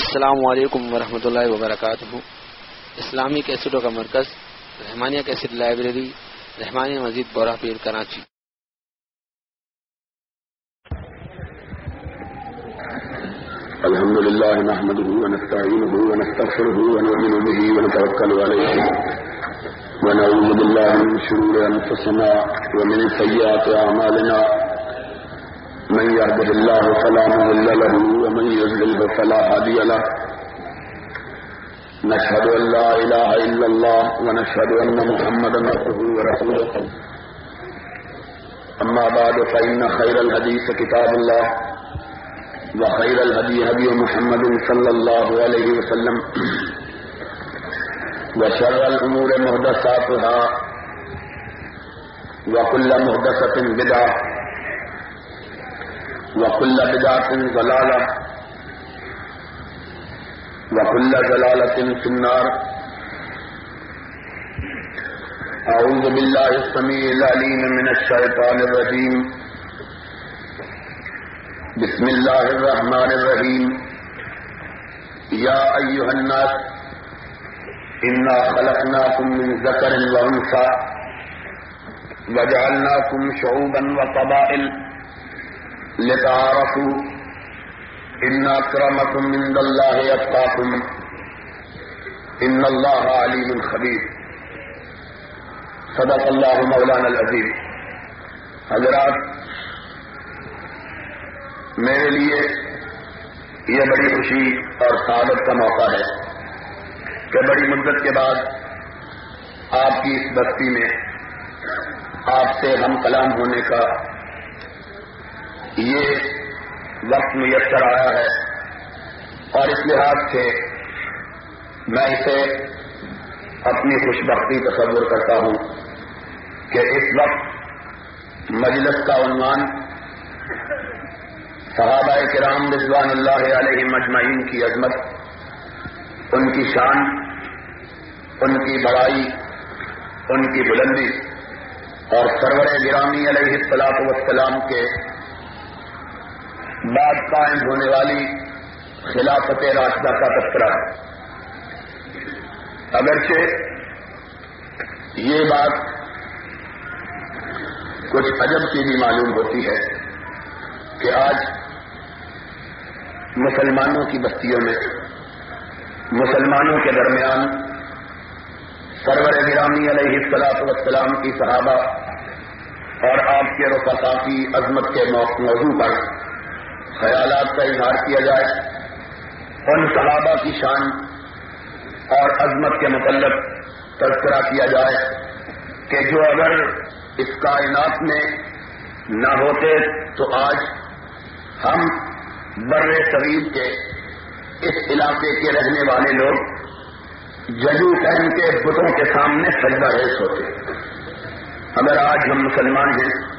السلام علیکم ورحمۃ اللہ وبرکاتہ۔ اسلامی کیسٹوں کا مرکز، رحمانیہ کیسٹ لائبریری، رحمانیہ مزید بورہ پیر کراچی۔ الحمد لله نحمده ونستعينه ونستغفره ونؤمن به ونتوكل عليه ونعوذ بالله من شرور أنفسنا ومن سيئات أعمالنا من يهده الله فلا مهل له ومن يزلله فلا هادي له. نشهد أن لا إله إلا الله ونشهد أن محمد نفسه ورسوله. أما بعد، فإن خير الحديث كتاب الله وخير الهدي هدي محمد صلى الله عليه وسلم. وشر الأمور مهدساتها وكل مهدسة بدعة. وكل بدعة ضلالة وكل ضلالة في النار. أعوذ بالله السميع العليم من الشيطان الرجيم. بسم الله الرحمن الرحيم. يا أيها الناس، إنا خلقناكم من ذكر وأنثى وجعلناكم شعوبا وقبائل لتعارفوا. إن أكرمكم من الله يتقاكم إن الله عليم خبير. صدق الله مولانا العظيم. حضرات، میرے لیے یہ بڑی خوشی اور سعادت کا موقع ہے کہ بڑی مدت کے بعد آپ کی اس بستی میں آپ سے ہم کلام ہونے کا یہ وقت میسر آیا ہے اور اس لحاظ سے میں اسے اپنی خوش بختی تصور کرتا ہوں کہ اس وقت مجلس کا عنوان صحابہ کرام رضوان اللہ علیہ مجمعین کی عظمت، ان کی شان، ان کی بڑائی، ان کی بلندی اور سرور گرامی علیہ السلاط وسلام کے بعد قائم ہونے والی خلافت راشدہ کا تذکرہ۔ ہے اگرچہ یہ بات کچھ عجب کی بھی معلوم ہوتی ہے کہ آج مسلمانوں کی بستیوں میں، مسلمانوں کے درمیان سرور گرامی علیہ السلاط وسلام کی صحابہ اور آپ کے رفقا کی عظمت کے موضوع پر خیالات کا اظہار کیا جائے ان صحابہ کی شان اور عظمت کے متعلق تذکرہ کیا جائے کہ جو اگر اس کائنات میں نہ ہوتے تو آج ہم بر صغیر کے اس علاقے کے رہنے والے لوگ ججو پہن کے بتوں کے سامنے سجدہ ریس ہوتے۔ اگر آج ہم مسلمان ہیں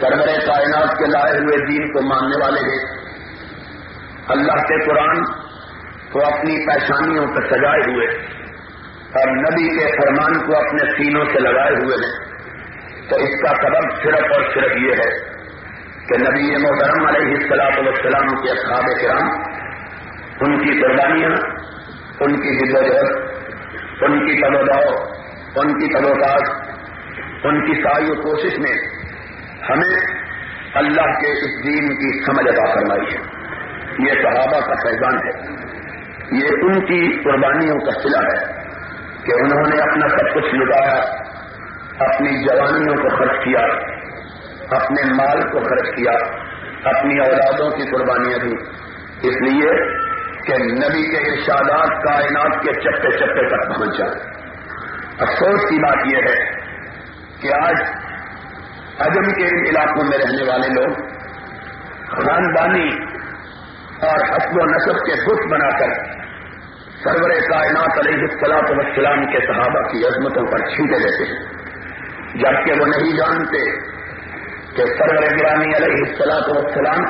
سرور کائنات کے لائے ہوئے دین کو ماننے والے ہیں۔ اللہ کے قرآن کو اپنی پیشانیوں پر سجائے ہوئے اور نبی کے فرمان کو اپنے سینوں سے لگائے ہوئے ہیں۔ تو اس کا سبب صرف اور صرف یہ ہے کہ نبی محترم علیہ السلاط والسلام کے اصحاب کرام، ان کی قربانیاں، ان کی جد و جہد، ان کی تلوداؤ ان کی تلوکات ان کی ساری کوشش میں ہمیں اللہ کے اس دین کی سمجھ ادا فرمائی ہے۔ یہ صحابہ کا فیضان ہے۔ یہ ان کی قربانیوں کا سلا ہے کہ انہوں نے اپنا سب کچھ لٹایا، اپنی جوانیوں کو خرچ کیا، اپنے مال کو خرچ کیا، اپنی اولادوں کی قربانیاں دی اس لیے کہ نبی کے ارشادات کائنات کے چپے چپے تک پہنچ جائے افسوس کی بات یہ ہے کہ آج عجم کے ان علاقوں میں رہنے والے لوگ خاندانی اور حسب و نصب کے بت بنا کر سرور کائنات علیہ السلاط وسلام کے صحابہ کی عظمتوں پر چھینٹے لیتے ہیں۔ جبکہ وہ نہیں جانتے کہ سرور گرانی علیہ السلاط وسلام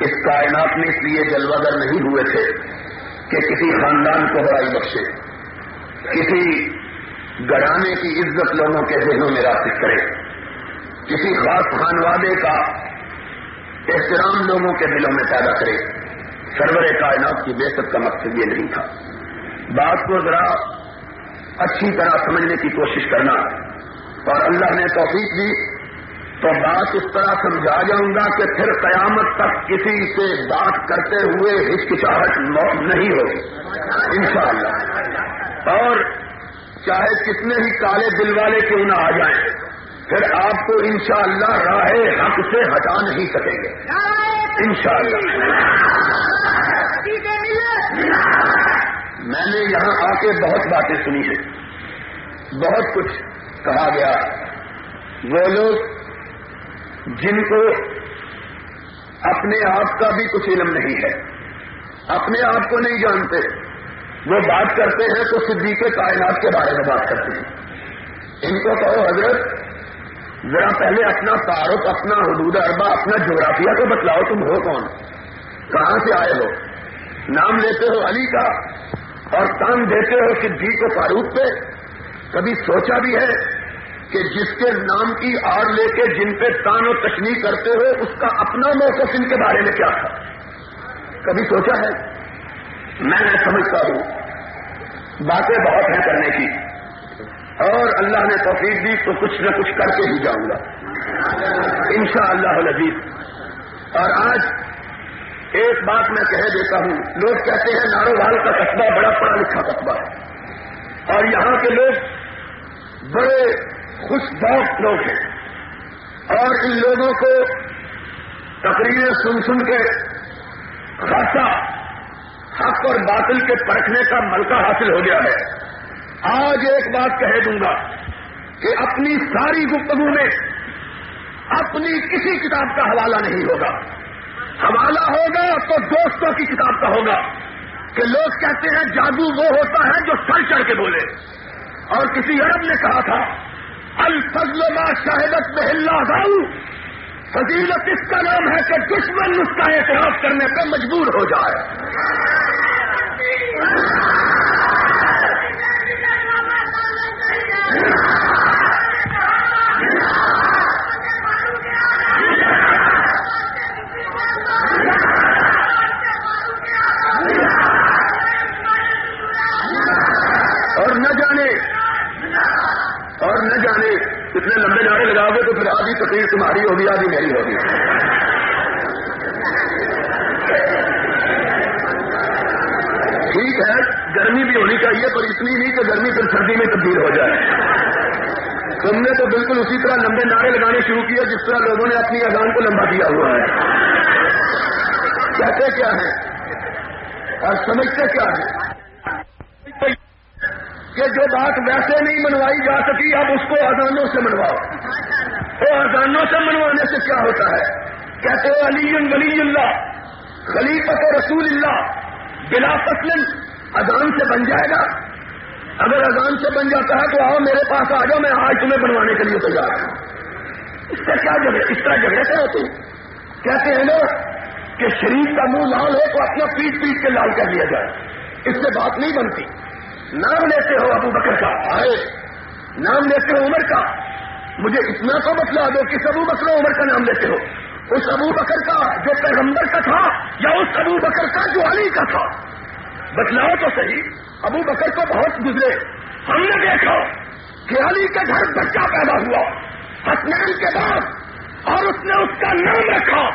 اس کائنات میں اس لیے جلوگر نہیں ہوئے تھے کہ کسی خاندان کو بڑائی بخشے، کسی گڑانے کی عزت لوگوں کے ذہنوں میں راسک کرے۔ کسی خاص خانوادے کا احترام لوگوں کے دلوں میں پیدا کرے، سرور کائنات کی بےسط کا مقصد یہ نہیں تھا۔ بات کو ذرا اچھی طرح سمجھنے کی کوشش کرنا۔ اور اللہ نے توفیق دی، تو بات اس طرح سمجھا جاؤں گا کہ پھر قیامت تک کسی سے بات کرتے ہوئے ہچکچاہٹ موت نہیں ہوگی۔ انشاءاللہ۔ اور چاہے کتنے ہی کالے دل والے کیوں نہ آ جائیں پھر آپ کو انشاءاللہ راہ حق سے ہٹا نہیں سکیں گے۔ انشاءاللہ۔ میں نے یہاں آ کے بہت باتیں سنی ہیں۔ بہت کچھ کہا گیا۔ وہ لوگ جن کو اپنے آپ کا بھی کچھ علم نہیں ہے، اپنے آپ کو نہیں جانتے، وہ بات کرتے ہیں تو صدیق کائنات کے بارے میں بات کرتے ہیں۔ ان کو کہو حضرت ذرا پہلے اپنا تعارف، اپنا حدود اربا اپنا جغرافیہ کو بتلاؤ تم ہو کون؟ کہاں سے آئے ہو؟ نام لیتے ہو علی کا اور کام دیتے ہو صدیق و فاروق پہ؟ کبھی سوچا بھی ہے کہ جس کے نام کی آڑ لے کے جن پہ تان و تشنی کرتے ہو، اس کا اپنا موقف ان کے بارے میں کیا تھا؟ کبھی سوچا ہے؟ میں نہ سمجھتا ہوں۔ باتیں بہت ہیں کرنے کی۔ اور اللہ نے توفیق دی تو کچھ نہ کچھ کر کے ہی جاؤں گا۔ ان شاء اللہ اور آج ایک بات میں کہہ دیتا ہوں۔ لوگ کہتے ہیں ناروال کا قصبہ بڑا پڑھا لکھا قصبہ ہے۔ اور یہاں کے لوگ بڑے خوش بہت لوگ ہیں۔ اور ان لوگوں کو تقریریں سن سن کے خاصا حق اور باطل کے پرکھنے کا ملکہ حاصل ہو گیا ہے۔ آج ایک بات کہہ دوں گا کہ اپنی ساری گفتگو میں اپنی کسی کتاب کا حوالہ نہیں ہوگا۔ حوالہ ہوگا تو دوستوں کی کتاب کا ہوگا کہ لوگ کہتے ہیں جادو وہ ہوتا ہے جو سر چڑھ کے بولے۔ اور کسی عرب نے کہا تھا، الفضل ما شاہدت محلہ گاؤں فضیلت اس کا نام ہے کہ دشمن اس کا اعتراف کرنے پہ مجبور ہو جائے۔ اتنے لمبے نعرے لگاؤ گے تو پھر آدھی تقریر تمہاری ہوگی، آدھی میری ہوگی۔ ٹھیک ہے گرمی بھی ہونی چاہیے، پر اتنی نہیں کہ گرمی پھر سردی میں تبدیل ہو جائے۔ تم نے تو بالکل اسی طرح لمبے نعرے لگانے شروع کیے، جس طرح لوگوں نے اپنی اذان کو لمبا کیا ہوا ہے۔ کہتے کیا ہے اور سمجھتے کیا ہے کہ جو بات ویسے نہیں منوائی جا سکی، اب اس کو اذانوں سے منواؤ۔ تو اذانوں سے منوانے سے کیا ہوتا ہے؟ کہتے ہو علی ولی اللہ خلیفت رسول اللہ، بلا فصل اذان سے بن جائے گا۔ اگر اذان سے بن جاتا ہے تو آؤ میرے پاس آ جاؤ، میں آج تمہیں بنوانے کے لیے تیار ہوں۔ اس سے کیا جگہ اس طرح جگہ سے ہوتی کہتے ہیں لوگ کہ شریف کا منہ لال ہو تو اپنا پیٹ پیٹ کے لال کر لیا جائے۔ اس سے بات نہیں بنتی۔ نام لیتے ہو ابو بکر کا۔ آئے۔ نام لیتے ہو عمر کا۔ مجھے اتنا تو بتلا دو کس ابو بکر عمر کا نام لیتے ہو۔ اس ابو بکر کا جو پیغمبر کا تھا یا اس ابو بکر کا جو علی کا تھا؟ بتلاؤ تو صحیح، ابو بکر کو بہت گزرے۔ ہم نے دیکھا کہ علی کے گھر بچہ پیدا ہوا، حسنین کے بعد اور اس نے اس کا نام رکھا،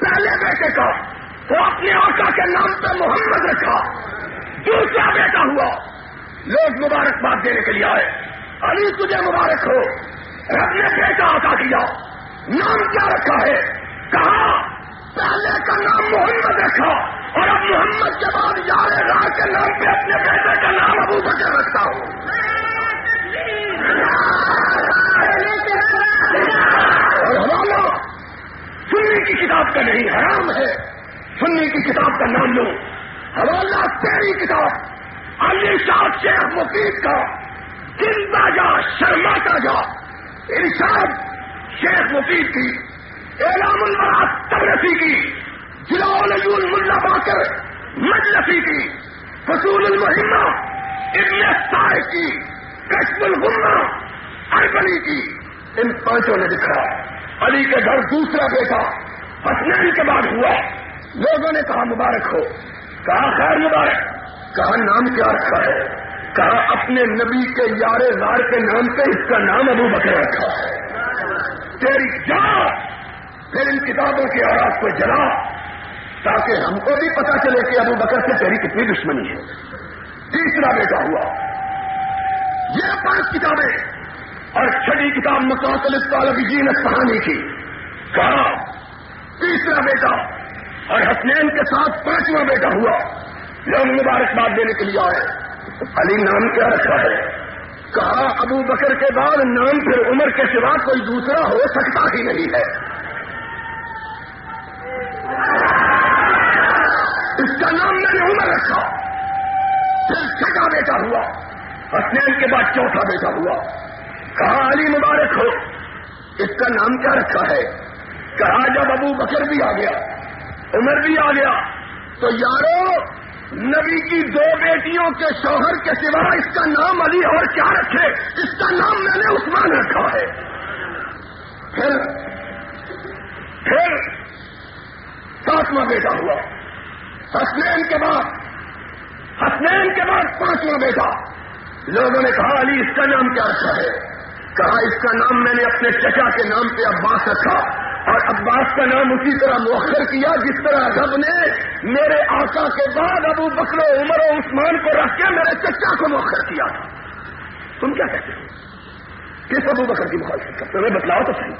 پہلے بیٹے کا۔ وہ اپنے آقا کے نام پہ محمد رکھا۔ دوسرا بیٹا ہوا۔ لوگ مبارکباد دینے کے لیے آئے۔ علی تجھے مبارک ہو۔ رب نے بیٹا عطا کیا نام کیا رکھا ہے؟ کہا، پہلے کا نام محمد رکھا۔ اور اب محمد کے بعد یار راہ کے نام پہ اپنے بیٹے کا نام ابو بکر رکھتا ہوں۔ اور حوالہ سنی کی کتاب کا نہیں، حرام ہے۔ سنی کی کتاب کا نام لو۔ حوالہ، تیری کتاب۔ علی شاہ شیخ مفید کا۔ زندہ جا شرماتا جا۔ ارشاد شیخ مفید کی۔ اعلام المراد تبرسی کی۔ جلال ملا باکر مجلسی کی فصول المحمہ ابن صاحب کی کشم الغمہ اربنی کی۔ ان پانچوں نے دکھا علی کے گھر دوسرا بیٹا حسنین کے بعد ہوا لوگوں نے کہا، مبارک ہو۔ کہا، خیر مبارک۔ کہا، نام کیا رکھا ہے؟ کہا، اپنے نبی کے یار غار کے نام پہ اس کا نام ابو بکر رکھا ہے۔ تیری جا پھر ان کتابوں کے آواز کو جلا۔ تاکہ ہم کو بھی پتا چلے کہ ابو بکر سے تیری کتنی دشمنی ہے۔ تیسرا بیٹا ہوا۔ یہ پانچ کتابیں اور چھٹی کتاب مقاصل طالب جی نے کہانی کی۔ کہا، تیسرا بیٹا اور حسنین کے ساتھ پانچواں بیٹا ہوا۔ لوگ مبارکباد دینے کے لیے آئے۔ علی نام کیا رکھا ہے؟ کہا، ابو بکر کے بعد نام پھر عمر کے سوا کوئی دوسرا ہو سکتا ہی نہیں ہے۔ اس کا نام میں نے عمر رکھا۔ پھر چھٹا بیٹا ہوا۔ حسنین کے بعد چوتھا بیٹا ہوا۔ کہا، علی مبارک ہو۔ اس کا نام کیا رکھا ہے؟ کہا، جب ابو بکر بھی آ گیا، عمر بھی آ گیا، تو یارو، نبی کی دو بیٹیوں کے شوہر کے سوا اس کا نام علی اور کیا رکھے؟ اس کا نام میں نے عثمان رکھا ہے۔ پھر پھر، ساتواں بیٹا ہوا۔ حسنین کے بعد، حسنین کے بعد پانچواں بیٹا۔ لوگوں نے کہا، علی، اس کا نام کیا رکھا ہے؟ کہا، اس کا نام میں نے اپنے چچا کے نام پہ عباس رکھا اور عباس کا نام اسی طرح مؤخر کیا، جس طرح رب نے میرے آقا کے بعد ابو بکر و عمر و عثمان کو رکھ کے میرے چچا کو مؤخر کیا۔ تھا تم کیا کہتے ہو؟ کس ابو بکر کی مخالفت کرتے ہو؟ بتلاؤ تو صحیح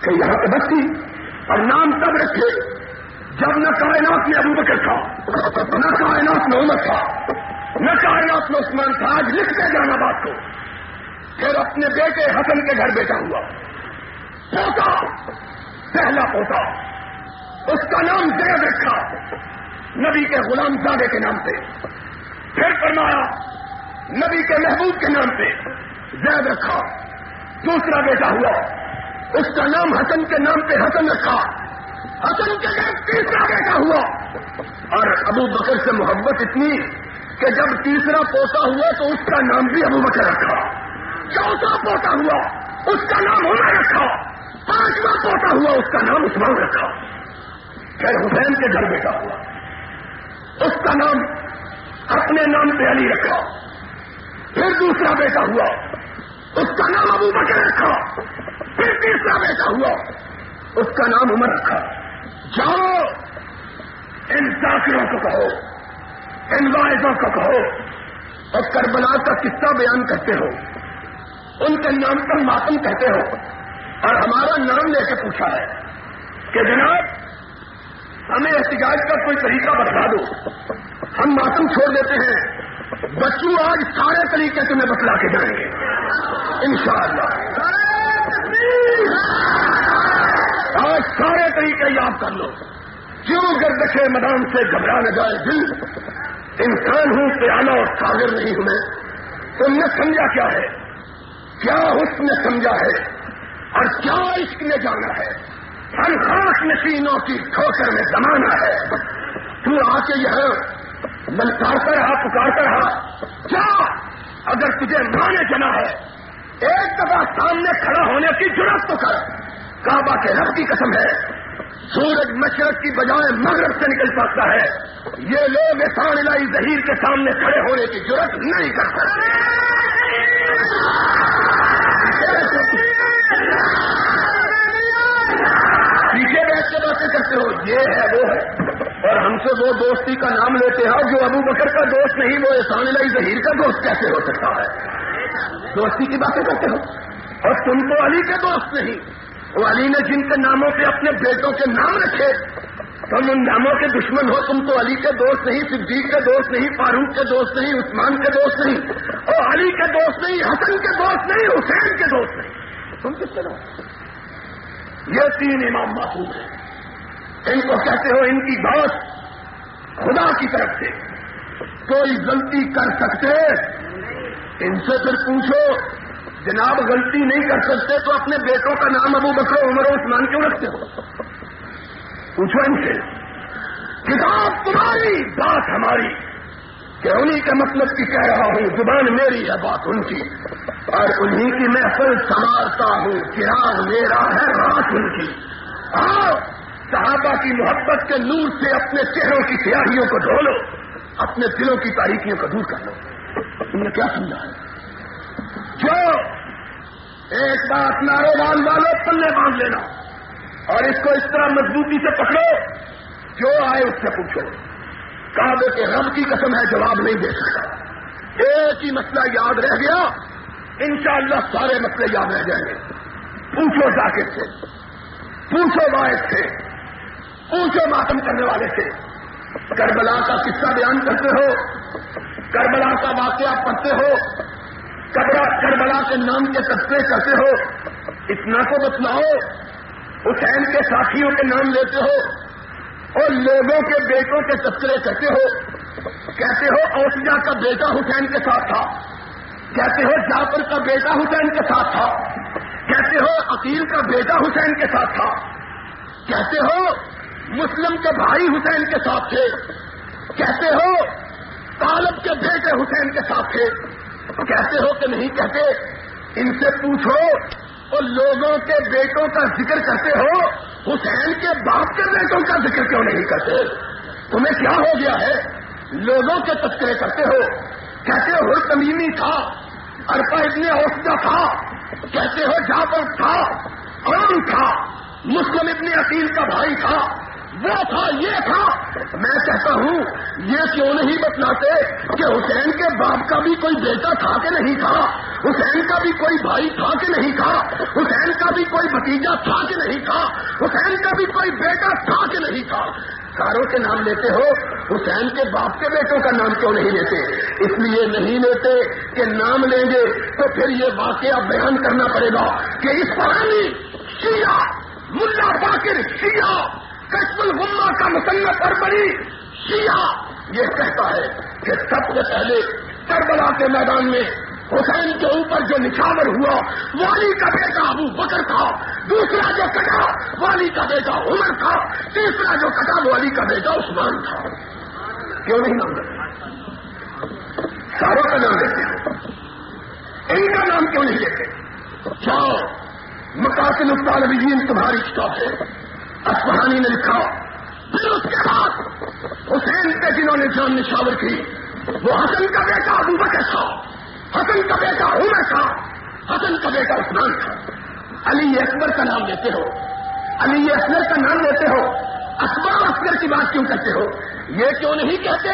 کہ یہاں پہ بس تھی اور نام تب رکھے۔ جب نہ کائنات میں ابو بکر تھا، نہ کائنات میں عمر تھا، نہ کائنات میں عثمان تھا، آج لکھتے جانا بات کو۔ پھر اپنے بیٹے حسن کے گھر بیٹا ہوا۔ پوتا، پہلا پوتا۔ اس کا نام زید رکھا نبی کے غلام زادے کے نام پہ۔ پھر فرمایا، نبی کے محبوب کے نام پہ۔ زید رکھا دوسرا بیٹا ہوا۔ اس کا نام حسن کے نام پہ حسن رکھا حسن کے گھر تیسرا بیٹا ہوا۔ اور ابو بکر سے محبت اتنی کہ جب تیسرا پوتا ہوا تو اس کا نام بھی ابو بکر رکھا۔ چوتھا پوتا ہوا، اس کا نام ہونا رکھا۔ پانچواں پوتا ہوا، اس کا نام عثمان رکھا۔ پھر حسین کے گھر بیٹا ہوا۔ اس کا نام اپنے نام پہ علی رکھا۔ پھر دوسرا بیٹا ہوا، اس کا نام ابو بکر رکھا۔ پھر تیسرا بیٹا ہوا، اس کا نام عمر رکھا۔ جاؤ! ان ذاکروں کو کہو! ان واحدوں کو کہو! اور کربلا کا قصہ بیان کرتے ہو! ان کے نام پر ماتم کہتے ہو! اور ہمارا نام لے کے پوچھا ہے کہ جناب، ہمیں احتجاج کا کوئی طریقہ بتلا دو۔ ہم ماتم چھوڑ دیتے ہیں۔ بچوں، آج سارے طریقے تمہیں بتلا کے جائیں گے۔ انشاءاللہ۔ آج سارے طریقے یاد کر لو۔ کیوں گردشے میدان سے گھبرا نہ جائے دل۔ انسان ہوں پیالہ اور ساگر نہیں ہوں تم نے سمجھا کیا ہے؟ کیا حسن نے سمجھا ہے؟ اور کیا عشق نے جانا ہے؟ ہر خاص نشینوں کی ٹھوکر میں زمانہ ہے۔ تو آ کے یہ ملکارتا رہا، پکارتا رہا۔ کیا اگر تجھے مانے جنا ہے؟ ایک دفعہ سامنے کھڑا ہونے کی ضرورت تو کر۔ کعبہ کے رب کی قسم ہے۔ سورج مشرق کی بجائے مغرب سے نکل سکتا ہے۔ یہ لوگ احسان لائی ظہیر کے سامنے کھڑے ہونے کی ضرورت نہیں کر سکتے پیچھے بیٹھ کے باتیں کرتے ہو، یہ ہے، وہ ہے۔ اور ہم سے وہ دوستی کا نام لیتے ہیں، جو ابو بکر کا دوست نہیں، وہ احسان لائی ظہیر کا دوست کیسے ہو سکتا ہے؟ دوستی کی باتیں کرتے ہو۔ اور تم تو علی کے دوست نہیں۔ وہ علی نے جن کے ناموں پہ اپنے بیٹوں کے نام رکھے تم ان ناموں کے دشمن ہو تم تو علی کے دوست نہیں، صدیق کے دوست نہیں، فاروق کے دوست نہیں، عثمان کے دوست نہیں، اور علی کے دوست نہیں، حسن کے دوست نہیں، حسین کے دوست نہیں۔ تم کس کے دوست یہ تین امام معصوم ہیں۔ ان کو کہتے ہو ان کی بات خدا کی طرف سے۔ کوئی غلطی کر سکتے؟ ان سے پھر پوچھو۔ جناب غلطی نہیں کر سکتے تو اپنے بیٹوں کا نام ابو بکر عمر عثمان کیوں رکھتے ہو؟ پوچھو ان سے۔ کتاب تمہاری، بات ہماری۔ کہ انہیں کے مطلب کی کہہ رہا ہوں، زبان میری ہے، بات ان کی۔ اور انہیں کی محفل سنبھالتا ہوں، چراغ میرا ہے، رات ان کی۔ آؤ، صحابہ کی محبت کے نور سے اپنے چہروں کی سیاہیوں کو دھو لو اپنے دلوں کی تاریخیوں کو دور کر لو۔ تم نے کیا سمجھا ہے؟ جو ایک بات نارو بان والو پلے باندھ لینا اور اس کو اس طرح مضبوطی سے پکڑو، جو آئے اس سے پوچھو۔ کعبے کے رب کی قسم ہے، جواب نہیں دے سکتا۔ ایک ہی مسئلہ یاد رہ گیا۔ انشاءاللہ سارے مسئلے یاد رہ جائیں گے۔ پوچھو جاکر سے۔ پوچھو باعث سے۔ پوچھو ماتم کرنے والے سے۔ کربلا کا قصہ بیان کرتے ہو۔ کربلا کا واقعہ پڑھتے ہو۔ کربلا کے نام کے تذکرے کرتے ہو، اتنا کو بتلاؤ، حسین کے ساتھیوں کے نام لیتے ہو اور لوگوں کے بیٹوں کے تذکرے کرتے ہو۔ کہتے ہو اوسیا کا بیٹا حسین کے ساتھ تھا۔ کہتے ہو، جعفر کا بیٹا حسین کے ساتھ تھا۔ کہتے ہو، عقیل کا بیٹا حسین کے ساتھ تھا۔ کہتے ہو، مسلم کے بھائی حسین کے ساتھ تھے۔ کہتے ہو، طالب کے بیٹے حسین کے ساتھ تھے۔ کہتے ہو کہ نہیں کہتے؟ ان سے پوچھو اور لوگوں کے بیٹوں کا ذکر کرتے ہو، حسین کے باپ کے بیٹوں کا ذکر کیوں نہیں کرتے؟ تمہیں کیا ہو گیا ہے؟ لوگوں کے تذکرے کرتے ہو۔ کہتے ہو تمیمی تھا ارپا اتنے اوسطاً تھا۔ کہتے ہو جاپر تھا عام تھا۔ مسلم ابن عقیل کا بھائی تھا۔ وہ تھا یہ تھا۔ میں کہتا ہوں، یہ کیوں نہیں بتلاتے کہ حسین کے باپ کا بھی کوئی بیٹا تھا کہ نہیں تھا؟ حسین کا بھی کوئی بھائی تھا کہ نہیں تھا؟ حسین کا بھی کوئی بھتیجا تھا کہ نہیں تھا؟ حسین کا بھی کوئی بیٹا تھا کہ نہیں تھا؟ ساروں کے نام لیتے ہو، حسین کے باپ کے بیٹوں کا نام کیوں نہیں لیتے؟ اس لیے نہیں لیتے کہ نام لیں گے تو پھر یہ واقعہ بیان کرنا پڑے گا کہ اس پرانی شیعہ، ملا باقر شیعہ کشم الغما کا مصنف اور بڑی شیعہ یہ کہتا ہے کہ سب سے پہلے کربلا کے میدان میں حسین کے اوپر جو نچھاور ہوا، والی کا بیٹا ابو بکر تھا، دوسرا جو کٹا والی کا بیٹا عمر تھا، تیسرا جو کٹا والی کا بیٹا عثمان تھا۔ کیوں نہیں نام لیتے؟ ساروں کا نام لیتے ہیں۔ ان کا نام کیوں نہیں لیتے؟ جاؤ مکاصل الطالبین تمہاری کتاب ہے۔ اسپہانی نے لکھا، پھر اس کے بعد حسین پہ جنہوں نے جان نشاور کی، وہ حسن کا بیٹا ابو بکر تھا۔ حسن کا بیٹا عمر تھا۔ حسن کا بیٹا عثمان تھا۔ علی اکبر کا نام لیتے ہو۔ علی اکبر کا نام لیتے ہو۔ اکبر اکبر کی بات کیوں کرتے ہو؟ یہ کیوں نہیں کہتے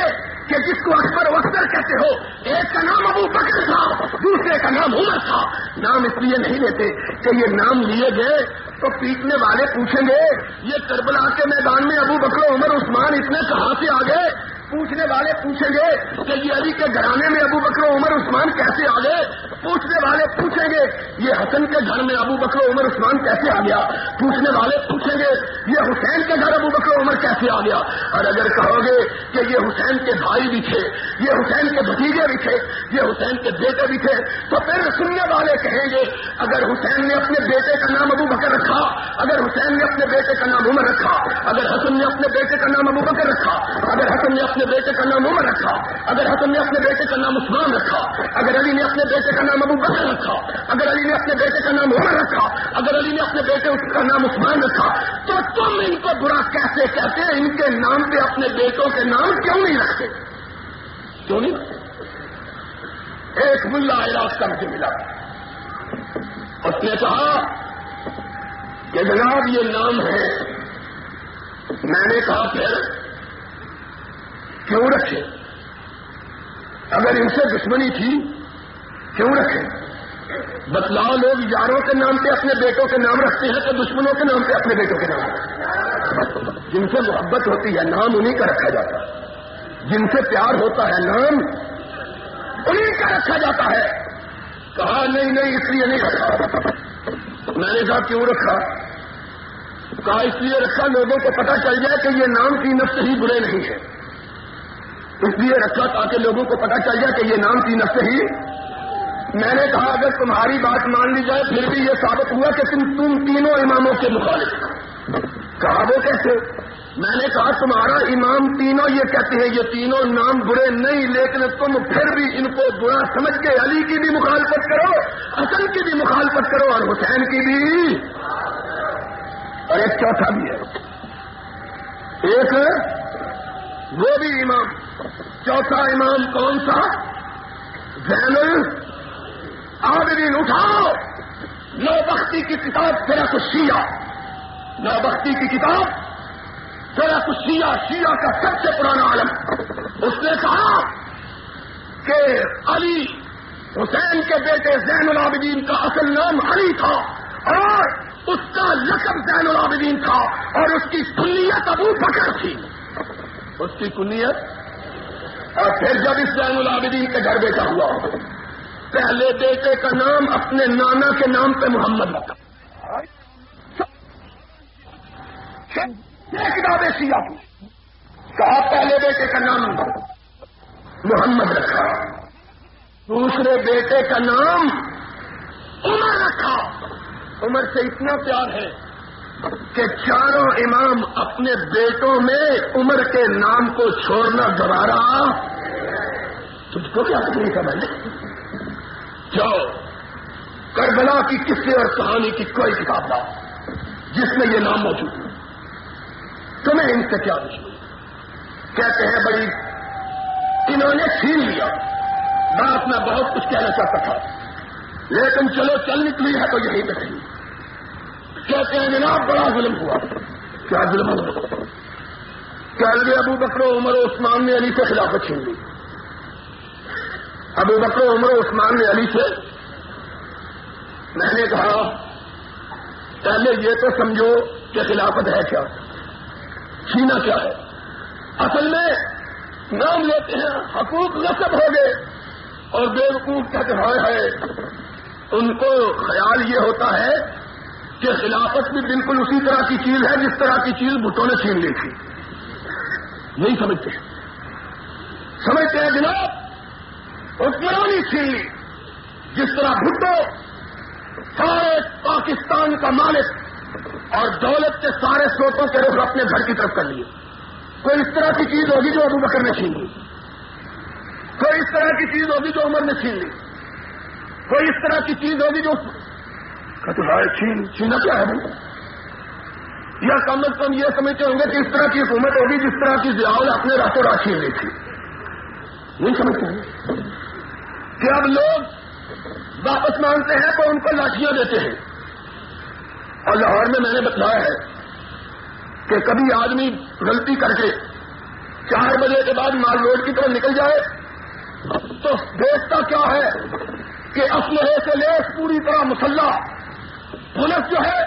کہ جس کو اکبر و اکثر کہتے ہو، ایک کا نام ابو بکر تھا، دوسرے کا نام عمر تھا؟ نام اس لیے نہیں لیتے کہ یہ نام لیے گئے تو پیٹنے والے پوچھیں گے، یہ کربلا کے میدان میں ابو بکر عمر عثمان اتنے کہاں سے آ گئے؟ پوچھنے والے پوچھیں گے کہ یہ علی کے گھرانے میں ابو بکر عمر عثمان کیسے آ گئے؟ پوچھنے والے پوچھیں گے، یہ حسن کے گھر میں ابو بکر عمر عثمان کیسے آ گیا؟ پوچھنے والے پوچھیں گے، یہ حسین کے گھر ابو بکر عمر کیسے آ گیا؟ اور اگر کہو گے کہ یہ حسین کے بھائی بھی تھے، یہ حسین کے بھتیجے بھی تھے، یہ حسین کے بیٹے بھی تھے، تو پھر سننے والے کہیں گے، اگر حسین نے اپنے بیٹے کا نام ابو بکر رکھا، اگر حسین نے اپنے بیٹے کا نام عمر رکھا، اگر حسن نے اپنے بیٹے کا نام ابو بکر رکھا، اگر حسن نے اپنے بیٹے کا نام عمر رکھا، اگر حسن نے اپنے بیٹے کا نام عثمان رکھا، اگر علی نے اپنے بیٹے کا نام ابو بکر رکھا، اگر علی نے اپنے بیٹے کا نام عمر رکھا، اگر علی نے اپنے بیٹے کا نام عثمان رکھا، تو تم ان کو برا کیسے کہتے؟ ان کے نام پہ اپنے بیٹوں کے نام کیوں نہیں رکھتے؟ کیوں نہیں رکھتے؟ ایک ملا علاج کا مجھے ملا۔ اس نے کہا کہ جناب یہ نام ہے۔ میں نے کہا پھر کیوں رکھے۔ اگر ان سے دشمنی تھی کیوں رکھے۔ بتلاؤ لوگ یاروں کے نام پہ اپنے بیٹوں کے نام رکھتے ہیں تو دشمنوں کے نام پہ اپنے بیٹوں کے نام رکھتے ہیں؟ جن سے محبت ہوتی ہے، نام انہیں کا رکھا جاتا ہے۔ جن سے پیار ہوتا ہے، نام انہیں کا رکھا جاتا ہے۔ کہا، نہیں نہیں، اس لیے نہیں رکھا۔ میں نے کہا، کیوں رکھا؟ کہا، اس لیے رکھا، لوگوں کو پتا چل جائے کہ یہ نام تینت سے ہی برے نہیں ہے اس لیے رکھا تاکہ لوگوں کو پتا چل جائے کہ یہ نام تینت سے ہی میں نے کہا اگر تمہاری بات مان لی جائے، پھر بھی یہ ثابت ہوا کہ تم تم تینوں اماموں کے مخالف کہا وہ کیسے؟ میں نے کہا تمہارا امام تینوں یہ کہتے ہیں، یہ تینوں نام برے نہیں، لیکن تم پھر بھی ان کو برا سمجھ کے علی کی بھی مخالفت کرو، حسن کی بھی مخالفت کرو اور حسین کی بھی۔ اور ایک چوتھا بھی ہے۔ ایک وہ بھی امام۔ چوتھا امام کون سا؟ زین۔ العابدین اٹھاؤ۔ نو بختی کی کتاب تیرا کچھ شیعہ۔ نو بختی کی کتاب تیرا کچھ شیعہ شیعہ کا سب سے پرانا عالم۔ اس نے کہا کہ علی حسین کے بیٹے زین العابدین کا اصل نام علی تھا اور اس کا لقب زین العابدین تھا اور اس کی سنیت ابو بکر تھی۔ اس کی کنیت اور پھر جب اس زین العابدین کے گھر بیٹا ہوا پہلے بیٹے کا نام اپنے نانا کے نام پہ محمد رکھا۔ کتابیں سیا کہا، پہلے بیٹے کا نام محمد رکھا۔ دوسرے بیٹے کا نام عمر رکھا۔ عمر سے اتنا پیار ہے۔ کہ چاروں امام اپنے بیٹوں میں عمر کے نام کو چھوڑنا گوارا تجھ کو کیا تکلیف ہے میں نے جاؤ، کربلا کی قصے اور کہانی کی کوئی کتاب لا جس میں یہ نام موجود ہے تمہیں ان سے کیا دشمنی کہتے ہیں بڑی انہوں نے چھین لیا۔ بات میں بہت کچھ کہنا چاہتا تھا، لیکن چلو چل نکلی ہے تو یہی پہ کہیں کہتے ہیں جناب بڑا ظلم ہوا۔ کیا ظلم ہوا؟ کیا ابو بکرو عمر عثمان نے علی سے خلافت چھین لی۔ ابو بکرو عمر عثمان نے علی سے میں نے کہا، پہلے یہ تو سمجھو کہ خلافت ہے کیا۔ چھینا کیا ہے؟ اصل میں نام لیتے ہیں، حقوق نصب ہو گئے۔ اور بے وقوف کہتے ہیں ان کو خیال یہ ہوتا ہے کہ خلافت بھی بالکل اسی طرح کی چیز ہے جس طرح کی چیز بھٹوں نے چھین لی تھی۔ نہیں سمجھتے؟ سمجھتے ہیں جناب؟ حکمرانی چھین لی۔ جس طرح بھٹو، سارے پاکستان کا مالک اور دولت کے سارے سوتوں کے رخ اپنے گھر کی طرف کر لیے۔ کوئی اس طرح کی چیز ہوگی جو ابو بکر نے چھین لی؟ کوئی اس طرح کی چیز ہوگی جو عمر نے چھین لی؟ کوئی اس طرح کی چیز ہوگی جو چھین چھینا کیا ہے بھائی؟ یا کم از کم یہ سمجھتے ہوں گے کہ اس طرح کی حکومت ہوگی جس طرح کی ضیاء اپنے راتوں رات چھین لی تھی۔ نہیں سمجھتے ہیں؟ کہ اب لوگ واپس مانگتے ہیں تو ان کو لاٹیاں دیتے ہیں۔ اور لاہور میں میں نے بتلایا ہے کہ کبھی آدمی غلطی کر کے چار بجے کے بعد مال روڈ کی طرف نکل جائے تو دیکھتا کیا ہے کہ اسلحے سے لیس پوری طرح مسلح پولیس جو ہے،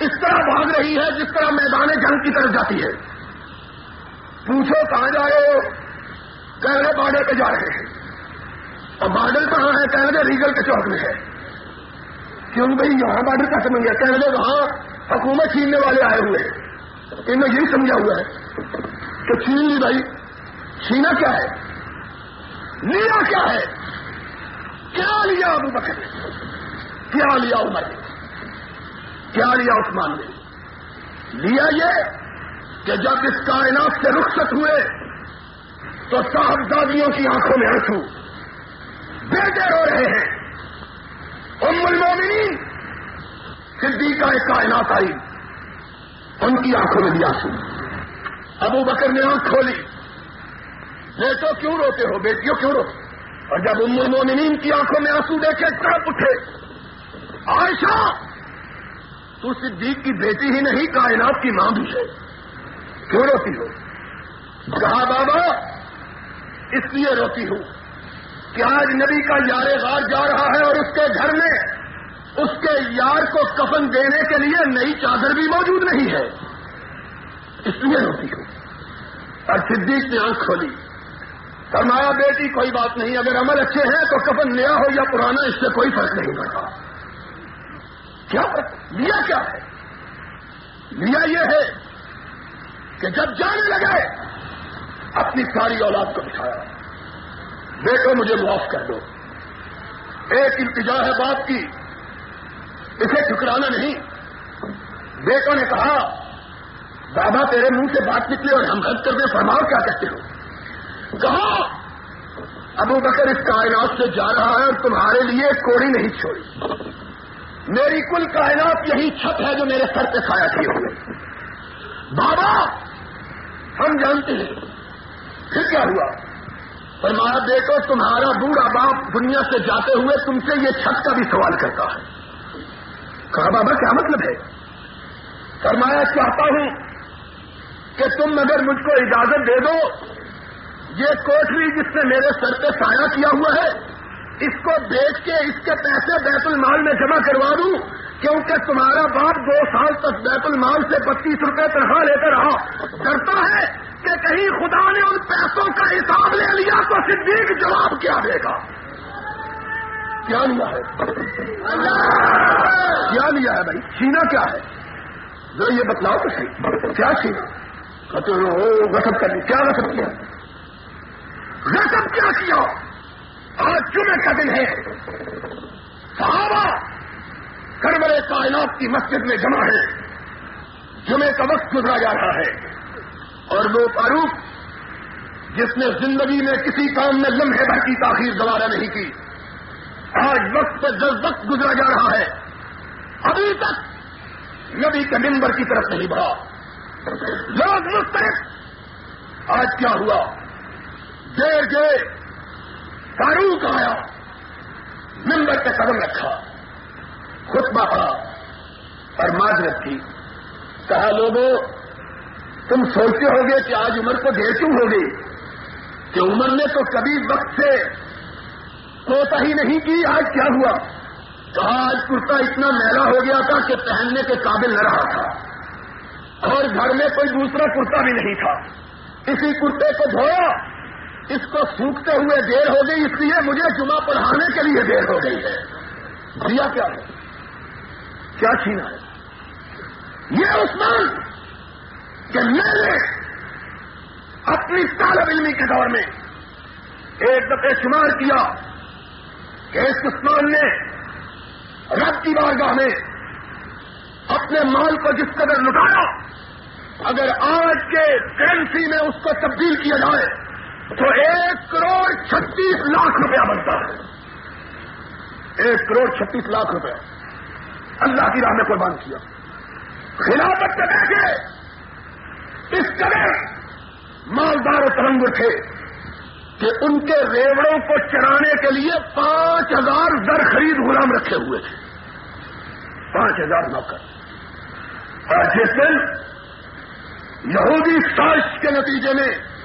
اس طرح بھاگ رہی ہے جس طرح میدان جنگ کی طرف جاتی ہے۔ پوچھو کہاں جا رہے ہو؟ کہنے بارڈر پہ جا رہے ہیں۔ اور بارڈر کہاں ہے؟ کہنے ریگل کے چوک میں ہے۔ کیوں بھائی؟ یہاں بارڈر کا سمجھ گیا؟ کہنے وہاں حکومت چھیننے والے آئے ہوئے ہیں۔ انہیں یہی سمجھا ہوا ہے کہ چھین لی بھائی۔ چھینا کیا ہے؟ لیا کیا ہے؟ کیا لیا ابو بکر نے؟ کیا لیا عمر نے؟ کیا لیا عثمان نے؟ لیا یہ کہ جب اس کائنات سے رخصت ہوئے تو صاحبزادیوں کی آنکھوں میں آنسو۔ بیٹے رو رہے ہیں۔ ام المومنین، صدیقہ ایک کائنات آئی۔ ان کی آنکھوں میں دیا سن ابو بکر نے آنکھ کھولی۔ بیٹو، کیوں روتے ہو؟ بیٹیوں کیوں رو؟ اور جب ام المومنین کی آنکھوں میں آنسو دیکھے، تڑپ اٹھے۔ عائشہ تو صدیق کی بیٹی ہی نہیں، کائنات کی ماں بھی ہے۔ کیوں روتی ہو؟ کہا، بابا، اس لیے روتی ہوں کہ آج نبی کا یار غار جا رہا ہے اور اس کے گھر میں اس کے یار کو کفن دینے کے لیے نئی چادر بھی موجود نہیں ہے۔ اس لیے روتی ہوں۔ اور صدیق نے آنکھ کھولی۔ فرمایا، بیٹی، کوئی بات نہیں، اگر عمل اچھے ہیں تو کفن نیا ہو یا پرانا، اس سے کوئی فرق نہیں پڑتا۔ کیا لیا کیا ہے؟ لیا یہ ہے کہ جب جانے لگے، اپنی ساری اولاد کو بٹھایا بیٹو، مجھے معاف کر دو۔ ایک التجا ہے باپ کی، اسے ٹھکرانا نہیں۔ بیٹوں نے کہا، بابا، تیرے منہ سے بات نکلی اور ہم رد کر دیں، فرماؤ کیا کہتے ہو؟ کہا، ابو بکر اس کائنات سے جا رہا ہے اور تمہارے لیے کوڑی نہیں چھوڑی۔ میری کل کائنات یہی چھت ہے جو میرے سر پہ کھایا کیے ہوئے۔ بابا، ہم جانتے ہیں۔ پھر کیا ہوا؟ فرمایا بیٹو تمہارا بوڑھا باپ دنیا سے جاتے ہوئے تم سے یہ چھت کا بھی سوال کرتا ہے۔ کہا، بابا، کیا مطلب ہے؟ فرمایا، چاہتا ہوں کہ تم اگر مجھ کو اجازت دے دو، یہ کوٹری جس نے میرے سر پہ سایہ کیا ہوا ہے اس کو بیچ کے اس کے پیسے بیت المال میں جمع کروا دوں، کیونکہ تمہارا باپ دو سال تک بیت المال سے پچیس روپے تنخواہ لے کر رہا۔ ڈرتا ہے کہ کہیں خدا نے ان پیسوں کا حساب لے لیا تو صدیق جواب کیا دے گا۔ کیا لیا ہے؟ کیا لیا ہے بھائی؟ چھینا کیا ہے؟ ذرا یہ بتلاؤ تو صحیح۔ کیا چھینا غصب کرنی کیا غصب کیا؟ غصب کیا کیا؟ آج جمعے کا دن ہے۔ صحابہ کربل کائنات کی مسجد میں جمع ہے جمعے کا وقت گزرا جا رہا ہے۔ اور وہ فاروق جس نے زندگی میں کسی کام میں لمحے بھر کی تاخیر دوبارہ نہیں کی، آج وقت سے دس وقت گزرا جا رہا ہے، ابھی تک نبی کے ممبر کی طرف نہیں بڑھا۔ لوگ مسترد آج کیا ہوا؟ دیر دیر فاروق آیا ممبر پہ قدم رکھا۔ خطبہ پڑا اور معذرت کی۔ کہا لوگوں تم سوچتے ہو گے کہ آج عمر کو دیر کیوں ہو گئی کہ عمر نے تو کبھی وقت سے کوتا ہی نہیں کی، آج کیا ہوا؟ کہا، آج کرتا اتنا میلا ہو گیا تھا کہ پہننے کے قابل نہ رہا تھا۔ اور گھر میں کوئی دوسرا کرتا بھی نہیں تھا۔ اسی کرتے کو دھویا۔ اس کو سوکھتے ہوئے دیر ہو گئی، اس لیے مجھے جمعہ پڑھانے کے لیے دیر ہو گئی ہے۔ دیا کیا ہے؟ کیا چھینا ہے؟ یہ عثمان کہ میں نے اپنی طالب علمی کے دور میں ایک دفعہ شمار کیا کہ اس عثمان نے رب کی بارگاہ میں اپنے مال کو جس قدر لٹایا، اگر آج کے کرنسی میں اس کو تبدیل کیا جائے تو ایک کروڑ چھتیس لاکھ روپیہ بنتا ہے۔ ایک کروڑ چھتیس لاکھ روپیہ۔ اللہ کی راہ میں قربان کیا۔ خلافت میں بیٹھے اس قدر مالدار و ترنگ تھے کہ ان کے ریوڑوں کو چرانے کے لیے پانچ ہزار در خرید غلام رکھے ہوئے تھے۔ پانچ ہزار نوکر۔ اور جس دن یہودی سازش کے نتیجے میں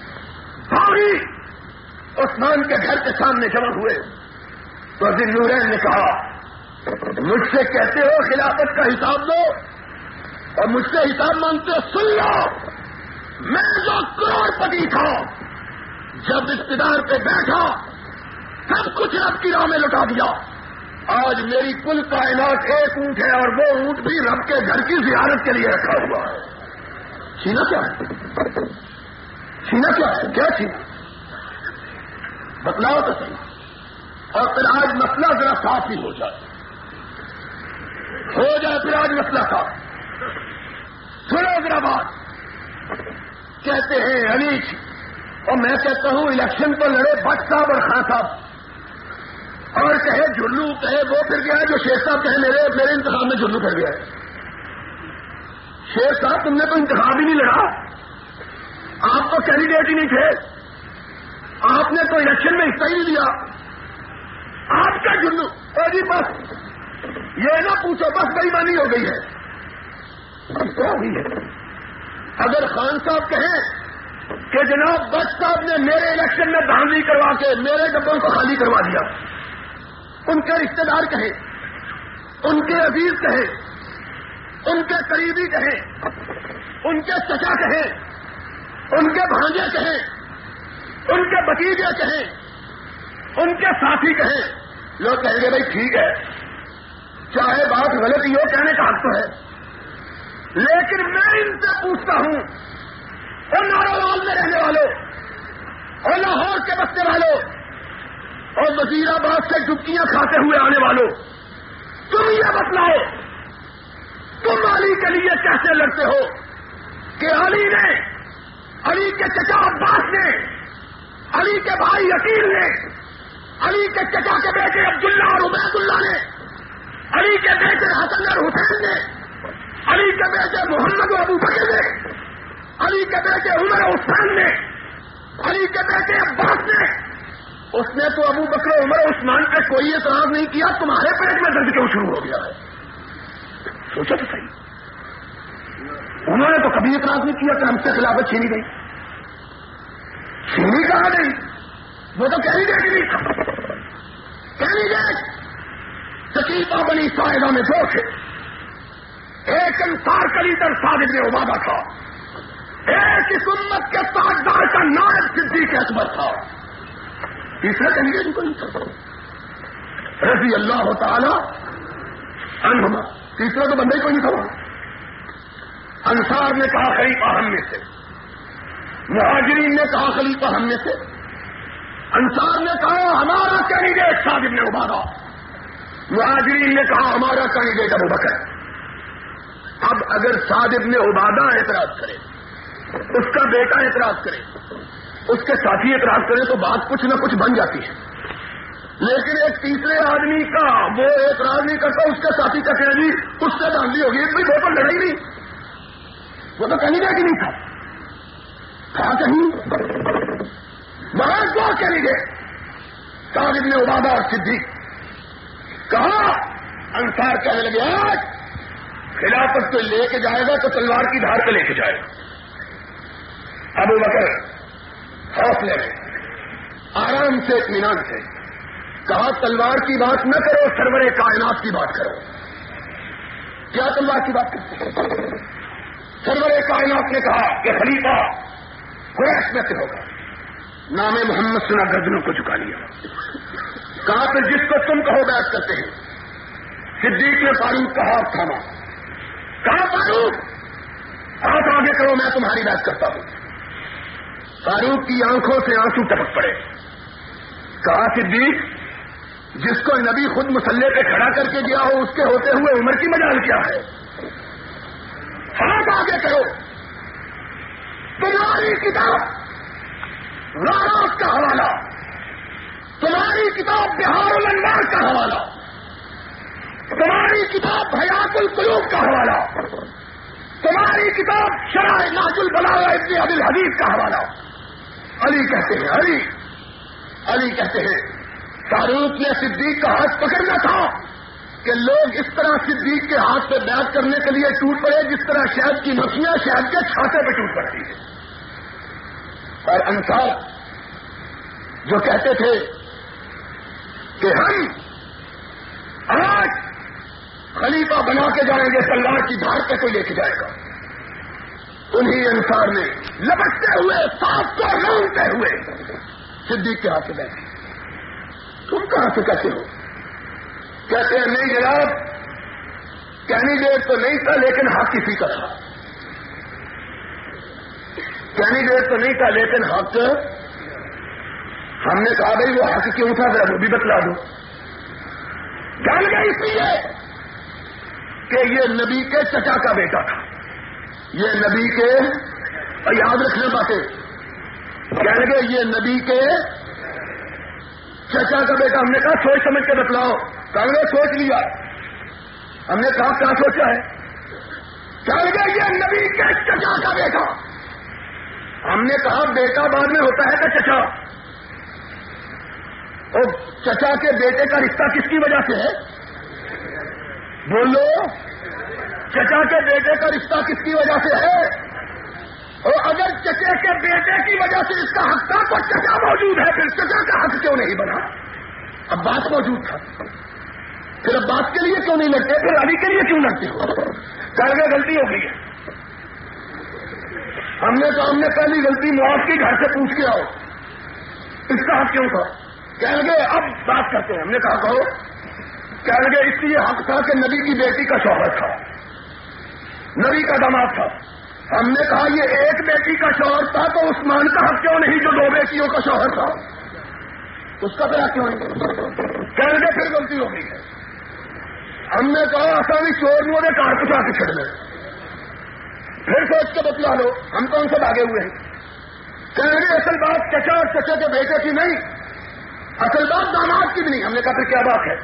بھاری عثمان کے گھر کے سامنے جمع ہوئے۔ تو نورین نے کہا، مجھ سے کہتے ہو خلافت کا حساب دو اور مجھ سے حساب مانگتے سن لو۔ میں جو کروڑ پتی تھا، جب اقتدار پہ بیٹھا، سب کچھ رب کی راہ میں لٹا دیا۔ آج میری کل کائنات ایک اونٹ ہے اور وہ اونٹ بھی رب کے گھر کی زیارت کے لیے رکھا ہوا ہے۔ چھینا کیا ہے؟ چھینا کیا ہے؟ کیا چھینا بتلاؤ تو صحیح۔ اور پھر آج مسئلہ ذرا صاف ہی ہو جائے۔ ہو جائے پھر آج مسئلہ صاف۔ سنو ذرا بات۔ کہتے ہیں انیچ۔ اور میں کہتا ہوں الیکشن تو لڑے بٹ صاحب اور خان صاحب۔ اور کہے جلو کہے وہ پھر گیا جو شیخ صاحب کہے میرے میرے انتخاب میں جلو پھر گیا ہے۔ شیخ صاحب، تم نے تو انتخاب ہی نہیں لڑا۔ آپ تو کینڈیڈیٹ ہی نہیں تھے۔ آپ نے تو الیکشن میں حصہ ہی نہیں لیا۔ آپ کا جلو اور جی بس، یہ نہ پوچھو، بس بےمانی ہو گئی ہے۔ اب کیا ہوئی ہے؟ اگر خان صاحب کہیں کہ جناب بٹ صاحب نے میرے الیکشن میں دھاندلی کروا کے میرے ڈبوں کو خالی کروا دیا، ان کے رشتے دار کہیں، ان کے عزیز کہیں، ان کے قریبی کہیں، ان کے چچا کہیں ان کے بھانجے کہیں، ان کے بتیجے کہیں، ان کے ساتھی کہیں۔ لوگ کہیں گے، بھائی ٹھیک ہے، چاہے بات غلط ہی ہو، کہنے کا حق تو ہے۔ لیکن میں ان سے پوچھتا ہوں اور ناروال میں رہنے والوں، اور لاہور کے بستے والوں، اور وزیر آباد سے ڈبکیاں کھاتے ہوئے آنے والوں، تم یہ بتلاؤ، تم علی کے لیے کیسے لڑتے ہو کہ علی نے علی کے چچا عباس نے، علی کے بھائی عقیل نے، علی کے چچا کے بیٹے عبداللہ اور عبید اللہ نے، علی کے بیٹے حسن اور حسین نے، علی کے بیٹے محمد ابو بکر نے، علی کے بیٹے عمر عثمان نے، علی کے بیٹے عباس نے۔ اس نے تو ابو بکر عمر عثمان پہ کوئی اعتراض نہیں کیا، تمہارے پیٹ میں درد کیوں شروع ہو گیا ہے؟ سوچا تو صحیح۔ انہوں نے تو کبھی اعتراض نہیں کیا کہ ہم سے خلافت چھینی گئی۔ چھینی کہاں نہیں وہ تو کہہ نہیں کہہ دے۔ تکلیفہ بنی سائدہ میں دو تھے ایک انسار کا لیڈر صادق نے عبادہ تھا۔ ایک اس امت کے تاجدار کا نائب صدیق اکبر تھا۔ تیسرا کینڈیڈیٹ کو نہیں تھا۔ رضی اللہ تعالی عنہما۔ تیسرا تو بندے کو نہیں تھا۔ انصار نے کہا خلیفہ ہم میں سے، مہاجرین نے کہا خلیفہ ہم میں سے، انصار نے کہا ہمارا کینڈیڈیٹ صادق نے ابارا مہاجرین نے کہا ہمارا کینڈیڈیٹ ابو بکر۔ اب اگر صادق نے عبادہ اعتراض کرے، اس کا بیٹا اعتراض کرے، اس کے ساتھی اعتراض کرے تو بات کچھ نہ کچھ بن جاتی ہے۔ لیکن ایک تیسرے آدمی کا وہ اعتراض نہیں کرتا، اس کے ساتھی کا کہہ جی اس سے باندھی ہوگی بھی دو پر لڑائی نہیں۔ وہ تو کہیں گے کہ نہیں تھا کہا کہیں وہاں دو کہیں گے۔ صاحب نے عبادہ اور صدیق کہا انسار کہنے لگے، آج خلافت کو لے کے جائے گا تو تلوار کی دھار پہ لے کے جائے گا۔ ابو بکر حوصلے میں، آرام سے، اطمینان سے کہا، تلوار کی بات نہ کرو، سرور کائنات کی بات کرو۔ کیا تلوار کی بات کرتے سرور کائنات نے کہا کہ خلیفہ قریش میں سے ہوگا۔ نام محمد سنا گردنوں کو چکا لیا۔ کہا پھر جس کو تم کہو بیعت کرتے ہیں۔ صدیق نے فاروق کا ہاتھ تھاما۔ کہا، فاروق، ہاتھ آگے کرو، میں تمہاری بات کرتا ہوں۔ فاروق کی آنکھوں سے آنسو ٹپک پڑے۔ کہا، صدیق، جس کو نبی خود مسلح پہ کھڑا کر کے گیا ہو، اس کے ہوتے ہوئے عمر کی مجال کیا ہے؟ ہاتھ آگے کرو تمہاری کتاب راحت کا حوالہ۔ تمہاری کتاب بہار الانوار کا حوالہ۔ تمہاری کتاب حیات القلوب کا حوالہ۔ تمہاری کتاب شرائع ناج البلاغ ابن عبد الحدیث کا حوالہ۔ علی کہتے ہیں، علی۔ علی کہتے ہیں فاروق نے صدیق کا ہاتھ پکڑنا تھا۔ کہ لوگ اس طرح صدیق کے ہاتھ پہ بیعت کرنے کے لیے ٹوٹ پڑے، جس طرح شہد کی مچھلیاں شہد کے چھاتے پہ ٹوٹ پڑتی ہے اور انصار جو کہتے تھے کہ ہم آج خلیفہ بنا کے جائیں گے، تلوار کی دھار پہ کوئی لے کے جائے گا۔ انہیں انسار نے لپٹتے ہوئے ساتھ کو رونگتے ہوئے صدیق کے ہاتھ سے بیٹھے تم کہاں سے کہتے ہو؟ کہتے ہیں، نہیں جناب کینڈیڈیٹ تو نہیں تھا، لیکن حق کسی کا تھا۔ کینڈیڈیٹ تو نہیں تھا، لیکن حق ہم نے کہا، بھائی، وہ حق کیوں تھا؟ ذرا وہ بھی بتلا دو۔ جان گیا اس لیے کہ یہ نبی کے چچا کا بیٹا تھا۔ یہ نبی کے یاد رکھنے باتیں۔ کہنے گے یہ نبی کے چچا کا بیٹا۔ ہم نے کہا، سوچ سمجھ کے بتلاؤ۔ کہنے گے سوچ لیا۔ ہم نے کہا، کیا سوچا ہے؟ کہنے گے یہ نبی کے چچا کا بیٹا ہم نے کہا، بیٹا بعد میں ہوتا ہے کہ چچا۔ اور چچا کے بیٹے کا رشتہ کس کی وجہ سے ہے؟ بولو۔ چچا کے بیٹے کا رشتہ کس کی وجہ سے ہے؟ اور اگر چچے کے بیٹے کی وجہ سے اس کا حق تھا تو چچا موجود ہے۔ پھر چچا کا حق کیوں نہیں بنا؟ اب بات موجود تھا۔ پھر اب بات کے لیے کیوں نہیں لڑتے پھر علی کے لیے کیوں لڑتے ہو کر غلطی ہو گئی ہے۔ ہم نے تو ہم نے پہلی غلطی معاف کی گھر سے پوچھ کے آؤ۔ اس کا حق کیوں تھا؟ کہہ گے اب بات کرتے ہیں۔ ہم نے کہا، کہو۔ کہہ گے اس لیے حق تھا کہ نبی کی بیٹی کا شوہر تھا۔ نبی کا دماغ تھا۔ ہم نے کہا، یہ ایک بیٹی کا شوہر تھا تو عثمان کا حق کیوں نہیں جو دو بیٹیوں کا شوہر تھا؟ اس کا پھر کیوں نہیں؟ کہہ گے پھر غلطی ہو گئی ہے۔ ہم نے کہا آسانی چور نو نے کار پچا کے چھڑنے پھر سوچ کے بتلا لو، ہم تو ان سے بھاگے ہوئے ہیں؟ کہہ گے اصل بات چچا اور چچا کے بیٹے کی نہیں، اصل بات داماد کی بھی نہیں۔ ہم نے کہا، پھر کیا بات ہے؟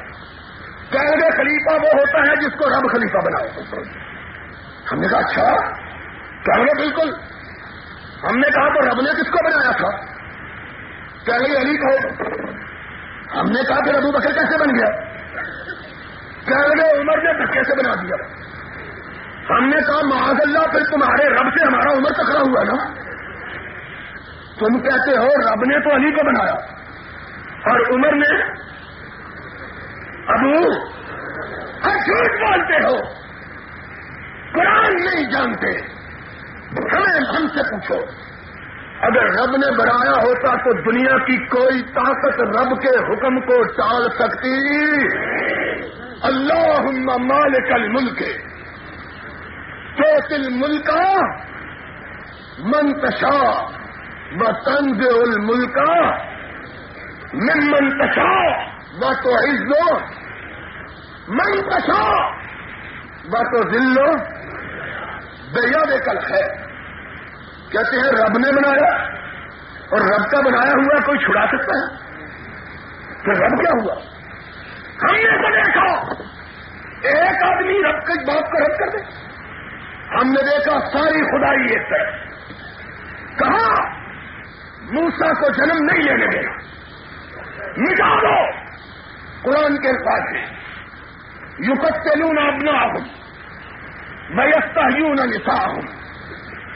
کہہ گے خلیفہ وہ ہوتا ہے جس کو رب خلیفہ بناؤ۔ ہم نے کہا اچھا کہہ گے بالکل۔ ہم نے کہا، تو رب نے کس کو بنایا تھا؟ کہہ علی کو۔ ہم نے کہا کہ ابو بکر کیسے بن گیا؟ کہہ عمر نے دھکے سے بنا دیا۔ ہم نے کہا، معاذ اللہ، پھر تمہارے رب سے ہمارا عمر ٹکرا ہوا نا؟ تم کہتے ہو، رب نے تو علی کو بنایا۔ اور عمر نے، ابو ہر جھوٹ بولتے ہو۔ قرآن نہیں جانتے۔ ہمیں ہم سے پوچھو۔ اگر رب نے بنایا ہوتا تو دنیا کی کوئی طاقت رب کے حکم کو ٹال سکتی۔ اللہ مالک الملک. تو تل ملکا منتشا و تنز الملکا من منتشا و تو عزو منتشا و تو ذلو بیا بے کل ہے کہتے ہیں رب نے بنایا اور رب کا بنایا ہوا کوئی چھڑا سکتا ہے؟ پھر رب کیا ہوا؟ ہم نے تو دیکھا۔ ایک آدمی رب کی بات کو رد کر دے۔ ہم نے دیکھا ساری خدائی ایک طرف۔ کہا موسا کو جنم نہیں لینے دینا نکالو۔ قرآن کے پاس میں یو کتلون ابنا ہوں میستا یوں نہ نسا ہوں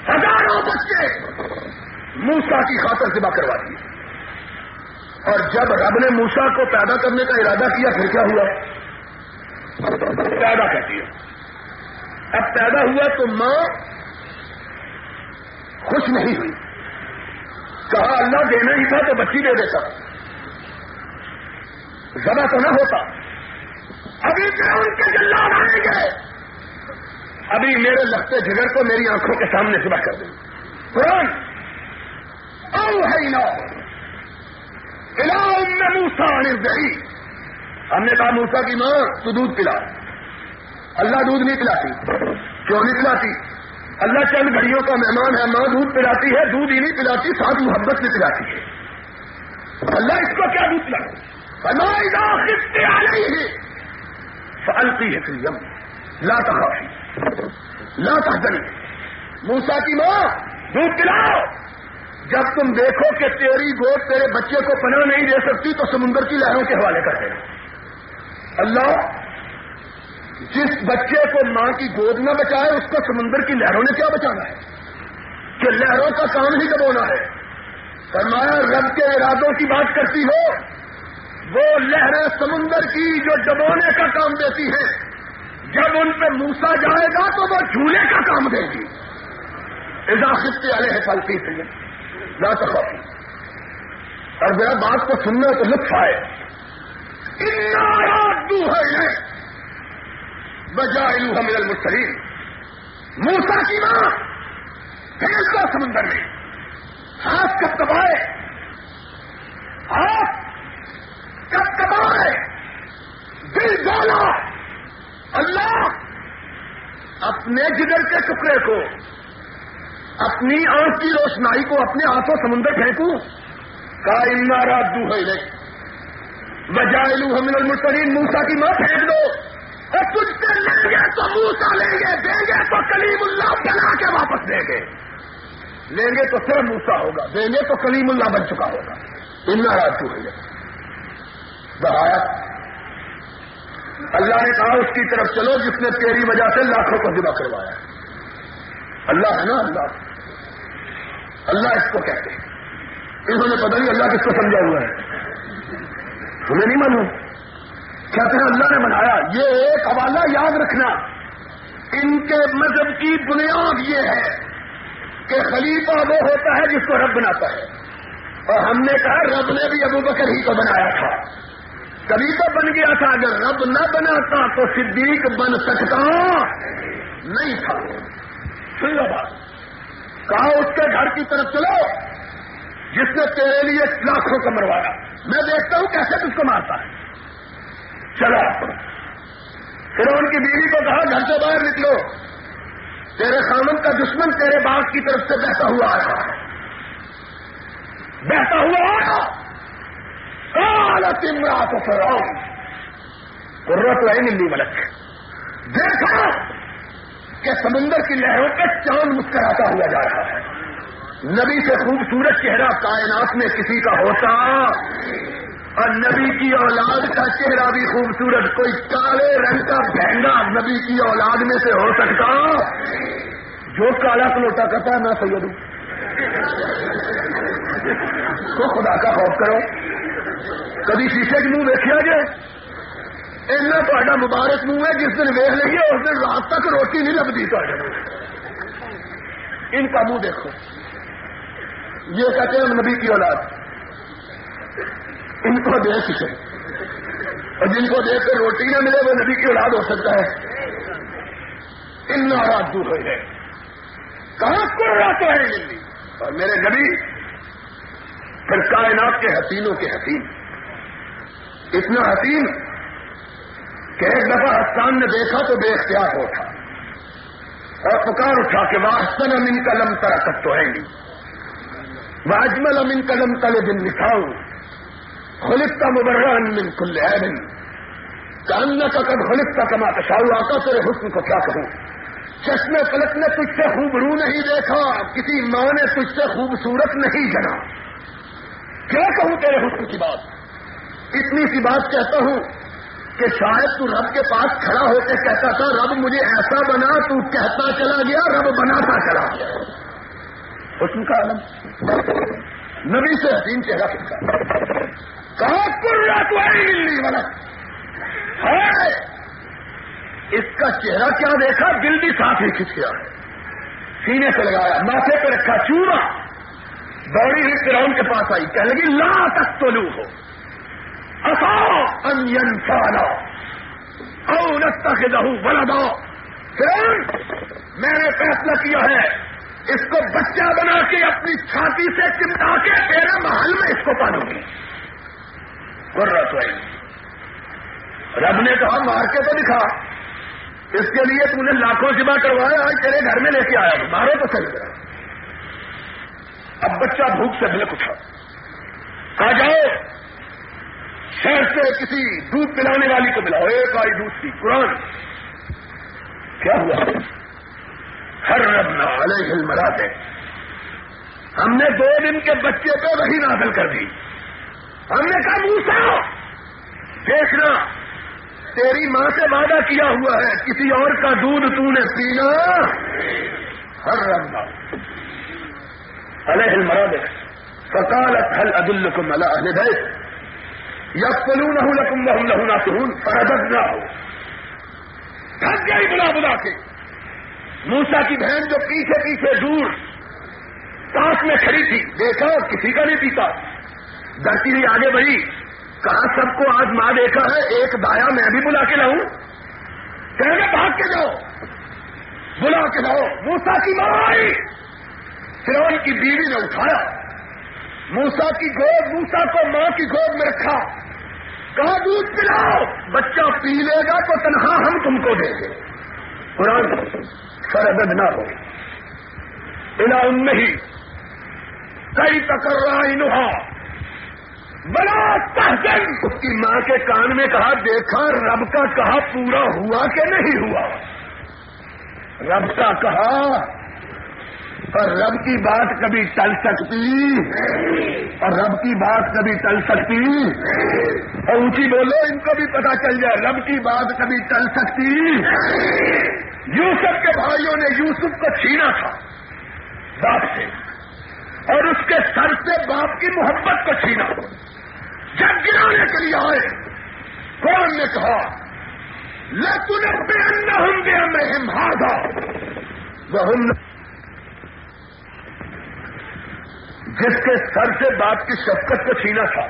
ہزاروں بچے موسا کی خاطر ذبح کروا دی اور جب رب نے موسا کو پیدا کرنے کا ارادہ کیا، پھر کیا ہوا؟ پیدا کر دیا۔ اب پیدا ہوا تو ماں خوش نہیں ہوئی۔ کہا، اللہ دینا ہی تھا تو بچی دے دیتا۔ ذبح تو نہ ہوتا۔ ابھی ان کے جلاد آئیں گے ابھی میرے لگتے جگر کو میری آنکھوں کے سامنے صبح کر دیں۔ قرآن او ہے نو موسا گئی ہم نے کہا موسا کی ماں تو دودھ پلا اللہ دودھ نہیں پلاتی۔ کیوں نہیں پلاتی؟ اللہ چند گھڑیوں کا مہمان ہے، ماں دودھ پلاتی ہے، دودھ ہی نہیں پلاتی، ساتھ محبت بھی پلاتی ہے۔ اللہ اس کو کیا دودھ پلاتی ہے فلتی ہے فلم لا تخافی لا تحزنی موسا کی ماں، دودھ پلاؤ۔ جب تم دیکھو کہ تیری گود تیرے بچے کو پناہ نہیں دے سکتی، تو سمندر کی لہروں کے حوالے کر دینا اللہ، جس بچے کو ماں کی گود نہ بچائے، اس کو سمندر کی لہروں نے کیا بچانا ہے؟ کہ لہروں کا کام ہی دبونا ہے۔ فرمایا، رب کے ارادوں کی بات کرتی ہو، وہ لہریں سمندر کی جو ڈبونے کا کام دیتی ہیں۔ جب ان پہ موسا جائے گا، تو وہ جھولے کا کام دے گی۔ اضافت والے ہیں پلتی سے نہ تو اور میرا بات کو سننے تو لطف آئے۔ دو ہے بجائے ہم المسلیم موسا کی ماں پھینک دو سمندر میں۔ ہاتھ کب کبائے ہاتھ کب کبائے دل ڈالا اللہ اپنے جگر کے ٹکڑے کو اپنی آنکھ کی روشنائی کو اپنے ہاتھوں سمندر پھینکوں۔ کا انارا دو ہے بجائے لو ہم المسرین موسا کی ماں پھینک دو۔ اور کچھ سے لیں گے تو موسا لیں گے، دیں گے تو کلیم اللہ بنا کے واپس دیں گے۔ لیں گے تو صرف موسا ہوگا، دیں گے تو کلیم اللہ بن چکا ہوگا۔ انارا دو ہے بہایا اللہ نے کہا، اس کی طرف چلو، جس نے تیری وجہ سے لاکھوں کو ذبح کروایا ہے۔ اللہ ہے نا اللہ. اللہ اس کو کہتے ہیں. انہوں نے پتہ نہیں اللہ کس کو سمجھا ہوا ہے. تمہیں نہیں معلوم. کہتے ہیں اللہ نے بنایا. یہ ایک حوالہ یاد رکھنا. ان کے مذہب کی بنیاد یہ ہے کہ خلیفہ وہ ہوتا ہے جس کو رب بناتا ہے. اور ہم نے کہا رب نے بھی ابو بکر ہی کو بنایا تھا. کبھی تو بن گیا تھا. اگر رب نہ بناتا تو صدیق بن سکتا نہیں تھا. سن لو بات کہا اس کے گھر کی طرف چلو۔ جس نے تیرے لیے لاکھوں کا مروایا۔ میں دیکھتا ہوں کیسے تجھ کو مارتا ہے۔ چلا پھر ان کی بیوی کو کہا، گھر سے باہر نکلو۔ تیرے خامن کا دشمن تیرے باغ کی طرف سے بہتا ہوا آیا۔ بہتا ہوا آیا۔ امراط فرعون۔ قرت عین لی ملک۔ دیکھا۔ کہ سمندر کی لہروں پہ چاند مسکراتا ہوا جا رہا ہے۔ نبی سے خوبصورت چہرہ کائنات میں کسی کا ہوتا اور نبی کی اولاد کا چہرہ بھی خوبصورت، کوئی کالے رنگ کا بہنگا نبی کی اولاد میں سے ہو سکتا، جو کالا کلوٹا کرتا ہے، میں سید ہوں۔ تو خدا کا خوف کرو۔ کبھی شیشے کے منہ دیکھا جائے ایسا تا مبارک منہ ہے جس دن ویخ لیے اس دن رات تک روٹی نہیں لگتی تے ان کا منہ دیکھو۔ یہ کہتے ہیں نبی کی اولاد۔ ان کو دیکھ سے اور جن کو دیکھ کر روٹی نہ ملے، وہ نبی کی اولاد ہو سکتا ہے۔ ان ناراض دور ہو جائے کہاں کو رات ہے ملتی اور میرے نبی، پھر کائنات کے حسینوں کے حسین۔ اتنا حسین کہ ایک دفعہ حسان نے دیکھا تو بے اختیار اٹھا اور پکار اٹھا کہ واحسن من قلم ترکت تو ہے نہیں واجمل امن قدم تلے دن لکھاؤں خلق کا مبران من کل عین کاننا کا کب خلق کا کما کشاؤ آتا تیرے حسن کو کیا کہوں؟ چشمے پلک نے تجھ سے خوبرو نہیں دیکھا، کسی ماں نے تجھ سے خوبصورت نہیں جنا۔ کیا کہوں تیرے حسن کی بات؟ اتنی سی بات کہتا ہوں کہ شاید تو رب کے پاس کھڑا ہو کے کہتا تھا، رب مجھے ایسا بنا، تو کہتا چلا گیا، رب بناتا چلا گیا۔ حسن کا عالم نبی سے حسین چہرہ کھینچا کہا کرا تو ملنی والا ہے اس کا چہرہ کیا دیکھا؟ دل بھی ساتھ ہی کھچ گیا۔ سینے سے لگایا، ماتھے پہ رکھا چورا دوڑی ہوئی فرون کے پاس آئی، کہنے لگی، لا تک تو لو ہو اصا او نستا کے دہو بلا دو میں نے فیصلہ کیا ہے، اس کو بچہ بنا کے اپنی چھاتی سے چمٹا کے تیرے محل میں اس کو پالوں گی۔ ضرورت ہوئی۔ رب نے کہا مار کے تو دکھا۔ اس کے لیے تم نے لاکھوں سبا کروایا، آج تیرے گھر میں لے کے آیا مارو تو صحیح کرا اب بچہ بھوک سے بلک اٹھا آ جاؤ شہر سے کسی دودھ پلانے والی کو ملاؤ۔ ایک آئی دودھ کی قرآن، کیا ہوا؟ ہر ربنا علیہ المراد ہم نے دو دن کے بچے پہ وہی نازل کر دی۔ ہم نے کہا موسا دیکھنا، تیری ماں سے وعدہ کیا ہوا ہے، کسی اور کا دودھ تو نے پینا۔ ہر ربنا علیہ المراد فقالت، هل ادلكم على اهل بيت يقتلونه لكم وهم له ناصحون فرددناه تھک گئی بلا بلا کے موسا کی بہن جو پیچھے پیچھے دور پاس میں کھڑی تھی، دیکھا کسی کا نہیں پیتا۔ ڈرتی ہوئی آگے بڑھی۔ کہا، سب کو آج ماں دیکھا ہے، ایک دایا میں بھی بلا کے لاؤں کہ بھاگ کے جاؤ۔ بلا کے لاؤ موسا کی ماں آئی۔ فرون کی بیوی نے اٹھایا۔ موسا کی گود موسا کو ماں کی گود میں رکھا۔ کہا جی، دودھ پلاؤ بچہ پی لے گا تو تنہا ہم تم کو دیں۔ گے قرآن سردد نہ ہو۔ بنا ان میں ہی۔ کئی تکر رہا انوہا بڑا تحسن اس کی ماں کے کان میں کہا، دیکھا، رب کا کہا، پورا ہوا کہ نہیں ہوا۔ رب کا کہا اور رب کی بات کبھی ٹل سکتی اور رب کی بات کبھی ٹل سکتی اور اونچی بولو، ان کو بھی پتا چل جائے، رب کی بات کبھی ٹل سکتی۔ یوسف کے بھائیوں نے یوسف کو چھینا تھا باپ سے، اور اس کے سر سے باپ کی محبت کو چھینا جب گرانے کے لیے آئے کون نے کہا لے بے ہوں گے میں ہم وہ جس کے سر سے باپ کی شفقت کو چھینا تھا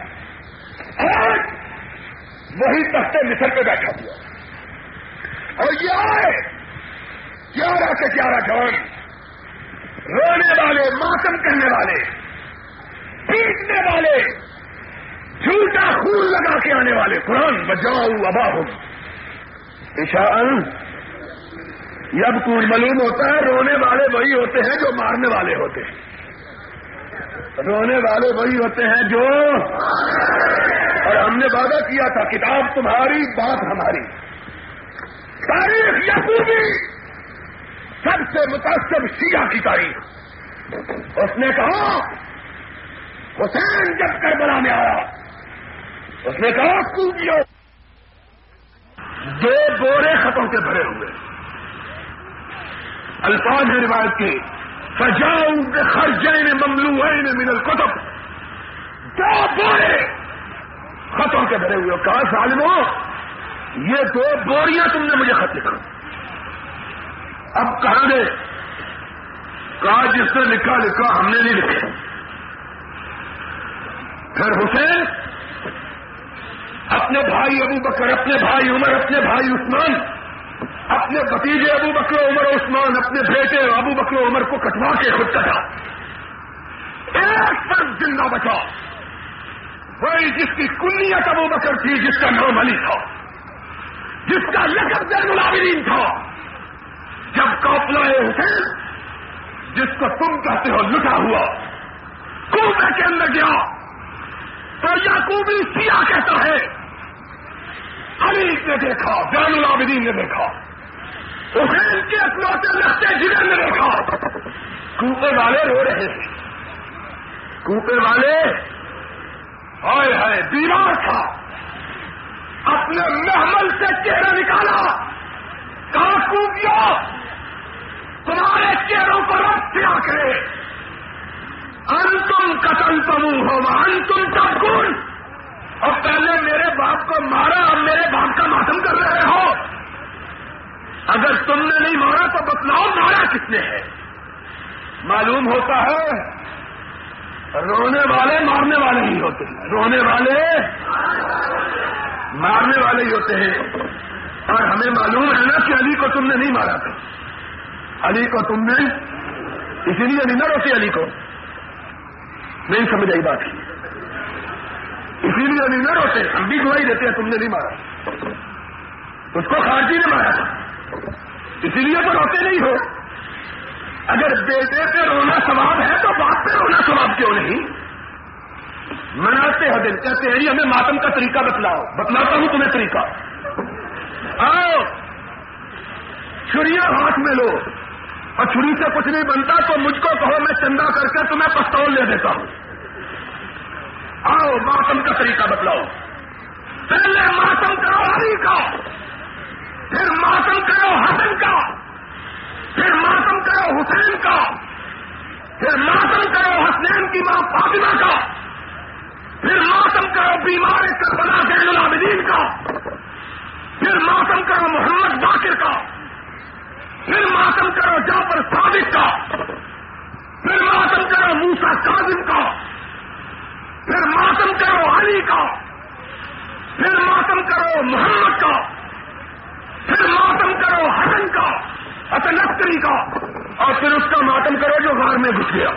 آج وہی تختے مصر پہ بیٹھا ہوا۔ اور یہ آئے گیارہ کے گیارہ جوان؟ رونے والے ماتم کرنے والے، پیٹنے والے، جھوٹا خون لگا کے آنے والے۔ قرآن بجاؤ ابا ہوں ایشان جب کور معلوم ہوتا ہے، رونے والے وہی ہوتے ہیں جو مارنے والے ہوتے ہیں۔ رونے والے وہی ہوتے ہیں جو اور ہم نے وعدہ کیا تھا، کتاب تمہاری، بات ہماری۔ تاریخ یقوبی سب سے متاثر شیعہ کی تاریخ۔ اس نے کہا، حسین جب کربلا میں آیا، اس نے کہا کوبیو دو بورے خطوں کے بھرے ہوئے۔ الفاظ روایت کے۔ سجاؤں کے خرجین مملو من القتب دو بورے خطوں کے بھرے ہوئے کہا سالمو یہ دو بوریاں تم نے مجھے خط لکھا. اب کہاں گے کہا جس نے لکھا لکھا ہم نے نہیں لکھا پھر حسین اپنے بھائی ابو بکر، اپنے بھائی عمر، اپنے بھائی عثمان اپنے بتیجے ابو بکر عمر عثمان، اپنے بیٹے ابو بکر عمر کو کٹوا کے خود کٹا۔ ایک فرق زندہ بچا۔ وہی جس کی کنیت ابو بکر تھی، جس کا نام علی تھا۔ جس کا لقب زین العابدین تھا۔ جب کافلا حسین، جس کو تم کہتے ہو لٹا ہوا کنویں کے اندر گیا۔ تو یعقوبی سیا کہتا ہے، علی نے دیکھا، زین العابدین نے دیکھا۔ حسین کے اکلوتے لگتے جگہ نے دیکھا کوپے والے رو رہے تھے کوپے والے، ہائے ہائے، بیمار تھا۔ اپنے محمل سے چہرہ نکالا۔ کہا، کوپیو، تمہارے چہروں کو رب سے کرے۔ انتم قتل تم ہو، انتم تم اور پہلے میرے باپ کو مارا، اب میرے باپ کا ماتم کر رہے ہو۔ اگر تم نے نہیں مارا تو بتلاؤ مارا کس نے ہے؟ معلوم ہوتا ہے رونے والے مارنے والے ہی ہوتے ہیں۔ رونے والے مارنے والے ہی ہوتے ہیں۔ اور ہمیں معلوم ہے نا کہ علی کو تم نے نہیں مارا تھا۔ علی کو تم نے اسی لیے نہیں نہ روتے علی کو۔ نہیں سمجھ آئی بات۔ اسی لیے علی نہ روتے۔ ہم بھی گواہی دیتے ہیں تم نے نہیں مارا۔ اس کو خارجی نے مارا تھا۔ اسی لیے تو روتے نہیں ہو۔ اگر بیٹے پہ رونا ثواب ہے تو باپ پہ رونا ثواب کیوں نہیں؟ مناتے ہو دل، کہتے ہیں ہمیں ماتم کا طریقہ بتلاؤ۔ بتلاتا ہوں تمہیں طریقہ۔ آؤ۔ چھڑیاں ہاتھ میں لو۔ اور چھری سے کچھ نہیں بنتا تو مجھ کو کہو، میں چندہ کر کے تمہیں پستول لے دیتا ہوں۔ آؤ، ماتم کا طریقہ بتلاؤ۔ پہلے ماتم کرو ہری کا۔ پھر ماتم کرو حسن کا۔ پھر ماتم کرو حسین کا۔ پھر ماتم کرو حسنین کی ماں فاطمہ کا۔ پھر ماتم کرو بیمار کربلا زین العابدین کا۔ پھر ماتم کرو محمد باقر کا۔ پھر ماتم کرو جعفر صادق کا۔ پھر ماتم کرو موسا کاظم کا۔ پھر ماتم کرو علی کا پھر ماتم کرو محمد کا پھر ماتم کرو حسن کا نقری کا اور پھر اس کا ماتم کرو جو غار میں گھس گیا۔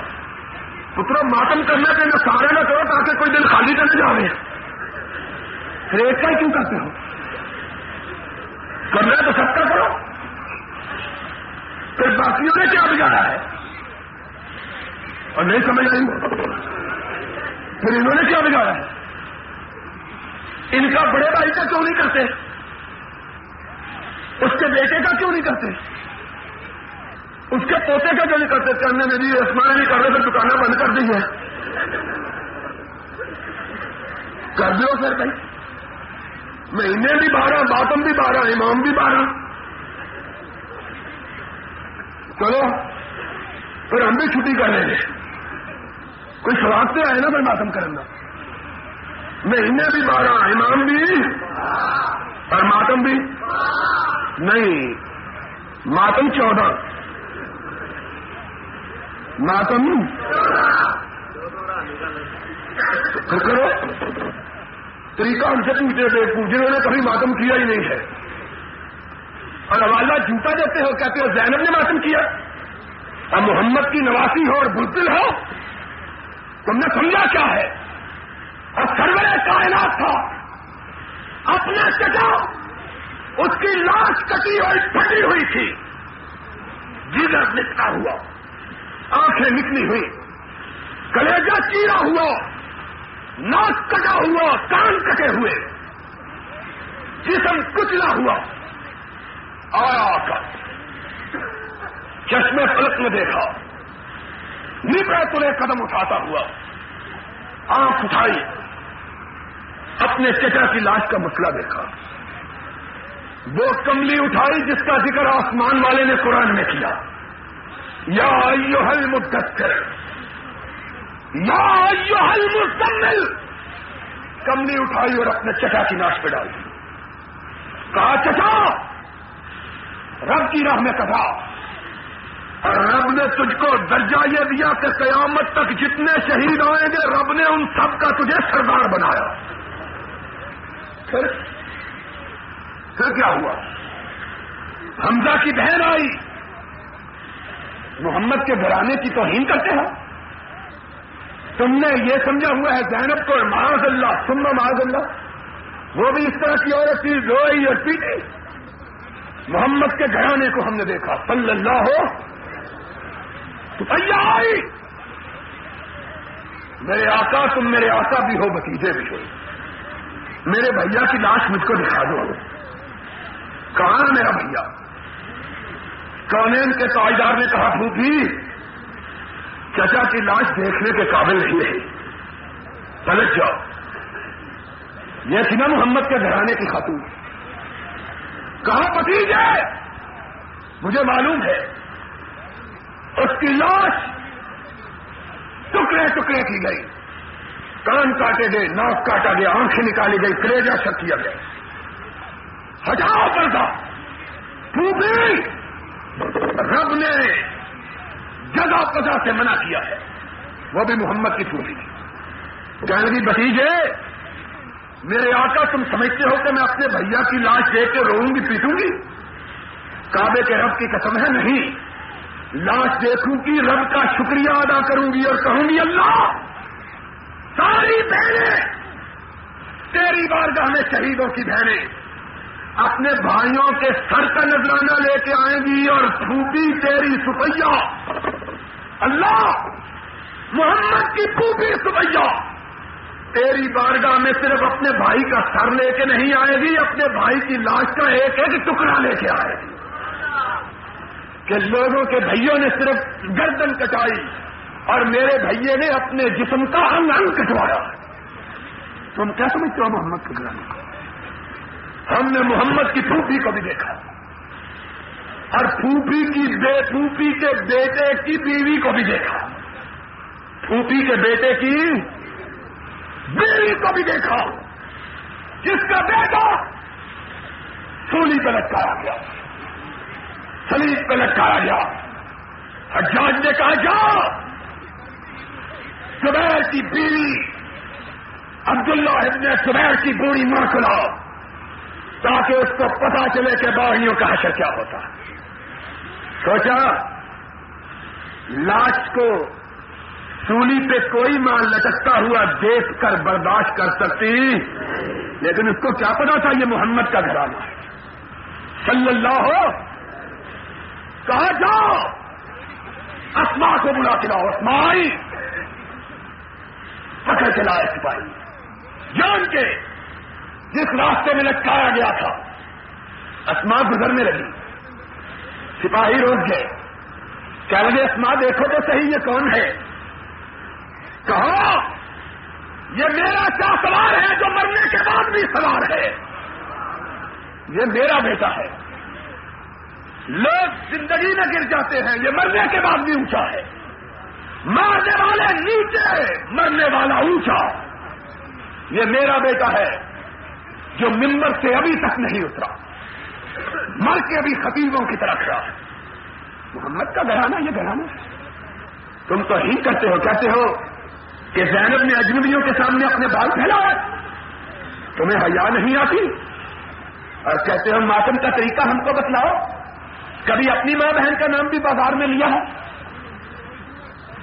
پترو ماتم کرنا کہ نہ سارے نہ کرو تاکہ کوئی دن خالی کرنے جا رہے۔ ہیں پھر ایک کا کیوں کرتے ہو؟ کرنا تو سب کا کرو۔ پھر باقیوں نے کیا بگاڑا ہے؟ اور نہیں سمجھ آئی؟ پھر انہوں نے کیا بگاڑا ہے؟ ان کا بڑے بھائی کا کیوں نہیں کرتے؟ اس کے بیٹے کا کیوں نہیں کرتے؟ اس کے پوتے کا جو نہیں کرتے کرنے میں بھی اسمان نہیں کر رہے تو دکانیں بند کر دی ہے کر دو سر بھائی۔ مہینے بھی بارہ باتم بھی بارہ، امام بھی بارہ۔ چلو، پھر ہم بھی چھٹی کر لیں گے۔ کوئی سواد سے آئے نا پھر ماتم کرنا مہینے بھی بارہ، امام بھی، اور ماتم بھی۔ نہیں، ماتم چودہ۔ ماتم کرو۔ طریقہ ہم سے پوچھتے تھے جنہوں نے کبھی ماتم کیا ہی نہیں ہے۔ اور حوالہ جھوٹا دیتے ہو کہتے ہو زینب نے ماتم کیا۔ اور محمد کی نواسی ہو اور بلبل ہو تم نے سمجھا کیا ہے؟ اور سرور کائنات تھا۔ اپنا چٹا اس کی لاش کٹی ہوئی پھٹی ہوئی تھی۔ جگر نکلا ہوا۔ آنکھیں نکلی ہوئی۔ کلیجا چیرا ہوا۔ ناک کٹا ہوا۔ کان کٹے ہوئے۔ جسم کچلا ہوا۔ آیا کر چشمے پلک میں دیکھا۔ نکڑے تلے قدم اٹھاتا ہوا۔ آنکھ اٹھائی۔ اپنے چچا کی لاش کا مسئلہ دیکھا۔ وہ کملی اٹھائی جس کا ذکر آسمان والے نے قرآن میں کیا۔ یا حل مدثر یا حل مستمل کملی اٹھائی اور اپنے چچا کی لاش پہ ڈال دی۔ کہا چچا رب کی راہ میں کہا اور رب نے تجھ کو درجہ یہ دیا کہ قیامت تک جتنے شہید آئیں گے، رب نے ان سب کا تجھے سردار بنایا۔ پھر پھر کیا ہوا؟ حمزہ کی بہن آئی۔ محمد کے گھرانے کی توہین کرتے ہو؟ تم نے یہ سمجھا ہوا ہے زینب کو، معاذ اللہ تم معاذ اللہ۔ وہ بھی اس طرح کی عورت تھی، روئی اور پیٹی۔ محمد کے گھرانے کو ہم نے دیکھا۔ صلی اللہ۔ ہو تو آئی۔ میرے آقا، تم میرے آقا بھی ہو، بتیجے بھی ہو۔ میرے بھیا کی لاش مجھ کو دکھا دو۔ کہاں میرا بھیا؟ کونین کے تاجدار نے کہا پھوپھی چچا کی لاش دیکھنے کے قابل نہیں رہی۔ پلٹ جاؤ۔ یہ تھی نا محمد کے گھرانے کی خاتون۔ کہاں پتیجے مجھے معلوم ہے۔ اس کی لاش ٹکڑے ٹکڑے کی گئی۔ کان کاٹے گئے، ناک کاٹا گیا، آنکھیں نکالی گئی کریجا سب کیا گیا۔ ہٹاؤ پڑتا پھوپھی! رب نے جگہ پجا سے منع کیا ہے۔ وہ بھی محمد کی پھوپھی کہنے لگی بتیجے میرے آقا، تم سمجھتے ہو کہ میں اپنے بھیا کی لاش دیکھ کے روؤں گی، پیٹوں گی؟ کعبے کے رب کی قسم ہے، نہیں۔ لاش دیکھوں گی، رب کا شکریہ ادا کروں گی اور کہوں گی، اللہ، ساری بہنیں، تیری بارگاہ میں شہیدوں کی بہنیں۔ اپنے بھائیوں کے سر کا نذرانہ لے کے آئیں گی اور پھوپی تیری سپیا اللہ، محمد کی پھوپی سپیا تیری بارگاہ میں صرف اپنے بھائی کا سر لے کے نہیں آئے گی، اپنے بھائی کی لاش کا ایک ایک ٹکڑا لے کے آئے گی۔ کہ لوگوں کے بھائیوں نے صرف گردن کٹائی اور میرے بھائیے نے اپنے جسم کا انگ انگ کٹوایا۔ تم کیا سمجھتے ہو محمد کے گرانے کو ہم نے محمد کی پھوپھی کو بھی دیکھا اور پھوپھی کی بے پھوپھی کے بیٹے کی بیوی کو بھی دیکھا۔ پھوپھی کے بیٹے کی بیوی کو بھی دیکھا۔ جس کا بیٹا سولی پہ لٹکایا گیا۔ سلیب پہ لٹکایا گیا۔ حجاج نے کہا، جا! سبیر کی بیوی عبداللہ ابن سبیر کی بوڑھی ماں کو لاؤ۔ تاکہ اس کو پتا چلے کہ باہریوں کا حشر کیا ہوتا سوچا، لاش کو سولی پہ کوئی ماں لٹکتا ہوا دیکھ کر برداشت کر سکتی، لیکن اس کو کیا پتا تھا یہ محمد کا گھرانا ہے۔ صلی اللہ ہو، کہا جاؤ اسما کو بلا کے لاؤ اسما آئی پکڑ کے لائے سپاہی۔ جان کے جس راستے میں لٹکایا گیا تھا اسما گزرنے لگی۔ سپاہی روک گئے۔ کیا لگے اسما دیکھو تو صحیح، یہ کون ہے؟ کہا یہ میرا کیا سوار ہے جو مرنے کے بعد بھی سوار ہے؟ یہ میرا بیٹا ہے۔ لوگ زندگی میں گر جاتے ہیں، یہ مرنے کے بعد بھی اونچا ہے۔ مارنے والے نیچے، مرنے والا اونچا۔ یہ میرا بیٹا ہے۔ جو ممبر سے ابھی تک نہیں اترا، مر کے ابھی خطیبوں کی طرف رہا محمد کا گھرانا یہ گھرانا تم تو ہی کرتے ہو، کہتے ہو کہ زینب نے اجنبیوں کے سامنے اپنے بال پھیلا تمہیں حیا نہیں آتی؟ اور کہتے ہو، ماتم کا طریقہ ہم کو بتلاؤ۔ کبھی اپنی ماں بہن کا نام بھی بازار میں لیا ہے؟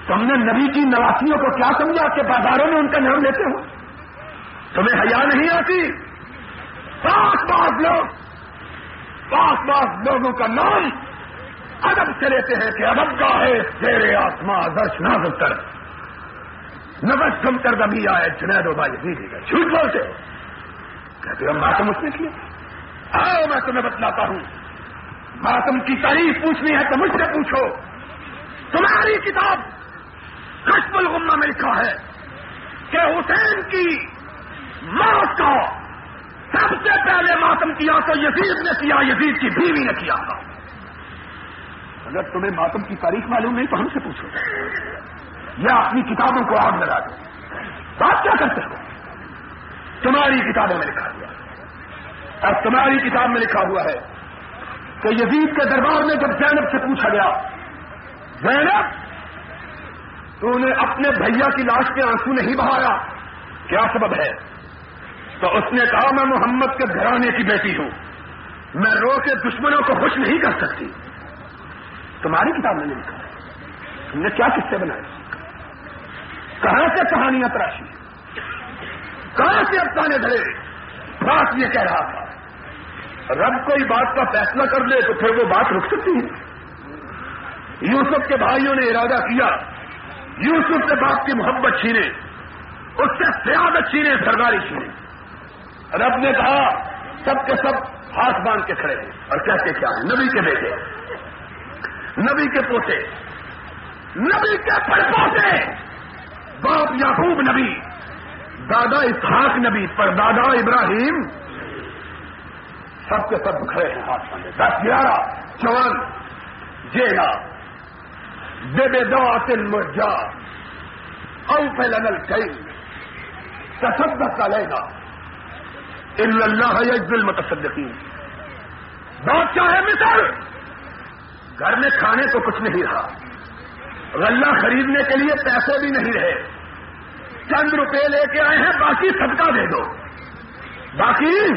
تم نے نبی کی نواسیوں کو کیا سمجھا کہ بازاروں میں ان کا نام لیتے ہو؟ تمہیں حیا نہیں آتی؟ پاس پاس لوگ پاس پاس لوگوں کا نام ادب سے لیتے ہیں کہ ادب کا ہے تیرے آسما درش نہ کر۔ نبس کم کر دبھی آئے جنید و بھائی دی گئے جھوٹ بولتے ہو۔ کہتے ہو ماتم اس نے کیا آؤ، میں تمہیں بتلاتا ہوں۔ ماتم کی تعریف پوچھنی ہے تو مجھ سے پوچھو۔ تمہاری کتاب کشف الغمہ میں لکھا ہے کہ حسین کی موت کا سب سے پہلے ماتم کیا تو یزید نے کیا، یزید کی بیوی نے کیا تھا۔ اگر تمہیں ماتم کی تاریخ معلوم نہیں تو ہم سے پوچھو۔ یا اپنی کتابوں کو آگ لگا دو بات کیا کرتے ہو؟ تمہاری کتابوں میں لکھا ہوا اور تمہاری کتاب میں لکھا ہوا ہے کہ یزید کے دربار میں جب زینب سے پوچھا گیا، زینب، تو نے اپنے بھیا کی لاش کے آنسو نہیں بہایا۔ کیا سبب ہے؟ تو اس نے کہا، میں محمد کے گھرانے کی بیٹی ہوں۔ میں رو کے دشمنوں کو خوش نہیں کر سکتی۔ تمہاری کتاب میں نے لکھا تم نے کیا قصے بنائے؟ کہاں سے کہانیاں تراشی؟ کہاں سے افسانے دھرے؟ بات یہ کہہ رہا تھا۔ رب کوئی بات کا فیصلہ کر لے تو پھر وہ بات رک سکتی ہے۔ یوسف کے بھائیوں نے ارادہ کیا۔ یوسف سے باپ کی محبت چھینے، اس سے سیادت چھینے، سرداری چھینے۔ رب نے کہا، سب کے سب ہاتھ باندھ کے کھڑے ہیں اور کہتے کیا ہیں نبی کے بیٹے، نبی کے پوتے، نبی کے پڑ پوتے، باپ یعقوب نبی، دادا اسحاق نبی پر دادا ابراہیم، سب کے سب کھڑے ہیں ہاتھ باندھے دس گیارہ، چون، جینا، بے بے دو تل مرجا او پھیلنل کئی تصدق کا لے گا اللہ یجز المتصدقین۔ بادشاہ ہے مصر گھر میں کھانے کو کچھ نہیں رہا۔ غلہ خریدنے کے لیے پیسے بھی نہیں رہے۔ چند روپے لے کے آئے ہیں، باقی صدقہ دے دو۔ باقی؟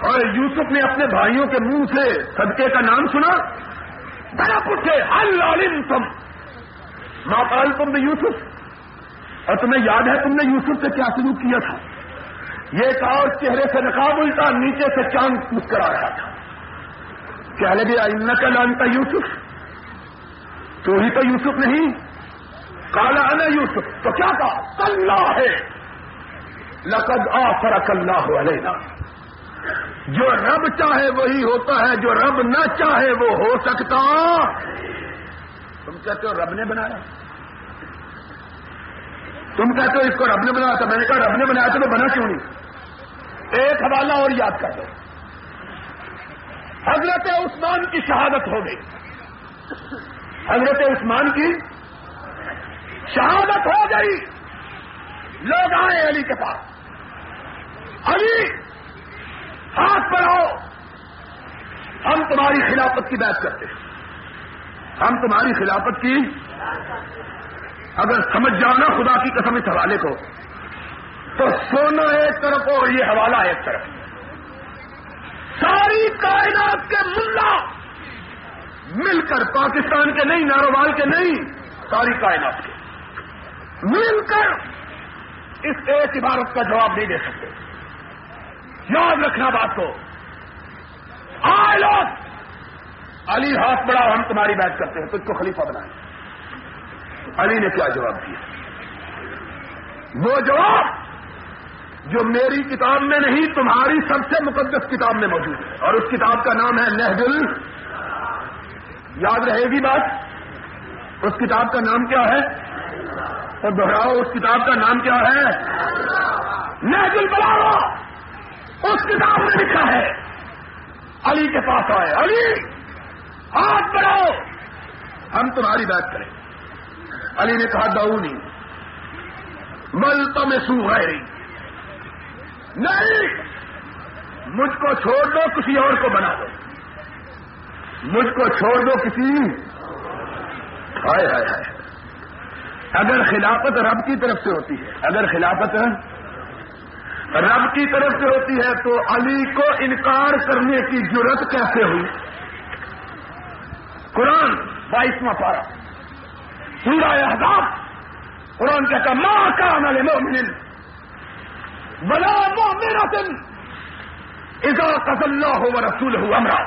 اور یوسف نے اپنے بھائیوں کے منہ سے صدقے کا نام سنا۔ بڑا پوچھے، ہل تم ماں پال تم نے یوسف؟ اور تمہیں یاد ہے تم نے یوسف سے کیا سلوک کیا تھا؟ یہ ایک اور چہرے سے نقاب الٹا نیچے سے چاند مسکرا رہا تھا۔ کیا لگے ان کا لانتا یوسف؟ تو ہی تو یوسف نہیں؟ کالا انا یوسف. تو کیا کہا؟ اللہ ہے۔ لقد آ فرق اللہ علینا۔ جو رب چاہے وہی ہوتا ہے، جو رب نہ چاہے وہ ہو سکتا۔ تم کہتے ہو رب نے بنایا؟ تم کہتے ہو اس کو رب نے بنایا تھا میں نے کہا رب نے بنایا تھا تو بنا کیوں نہیں؟ ایک حوالہ اور یاد کر دو۔ حضرت عثمان کی شہادت ہو گئی۔ حضرت عثمان کی شہادت ہو گئی۔ لوگ آئے علی کے پاس۔ علی، ہاتھ بڑھاؤ ہم تمہاری خلافت کی بات کرتے ہیں۔ ہم تمہاری خلافت کی، اگر سمجھ جاؤ نا خدا کی قسم اس حوالے کو تو سونا ایک طرف اور یہ حوالہ ایک طرف۔ ساری کائنات کے ملا مل کر پاکستان کے نہیں، ناروال کے نہیں، ساری کائنات کے۔ مل کر اس ایک عبارت کا جواب نہیں دے سکتے۔ یاد رکھنا بات کو۔ آئے لوگ، علی ہاتھ بڑا ہم تمہاری بات کرتے ہیں، تو اس کو خلیفہ بنائیں۔ علی نے کیا جواب دیا؟ وہ جواب جو میری کتاب میں نہیں، تمہاری سب سے مقدس کتاب میں موجود ہے۔ اور اس کتاب کا نام ہے نہدل یاد رہے گی بات؟ اس کتاب کا نام کیا ہے؟ اور دہراؤ، اس کتاب کا نام کیا ہے؟ نہدل بلاؤ اس کتاب میں لکھا ہے۔ علی کے پاس آئے۔ علی، ہاتھ بڑھاؤ۔ ہم تمہاری بات کریں۔ علی نے کہا داؤ نہیں مل تم سو ہے نہیں! مجھ کو چھوڑ دو، کسی اور کو بنا دو۔ مجھ کو چھوڑ دو، کسی۔ ہائے ہائے ہائے۔ اگر خلافت رب کی طرف سے ہوتی ہے، اگر خلافت رب کی طرف سے ہوتی ہے، تو علی کو انکار کرنے کی ضرورت کیسے ہوئی؟ قرآن بائیسواں پارا سورہ احزاب۔ قرآن کہتا ماں کا عمل مومن بلا مؤمنة اذا قضى الله ورسوله امرا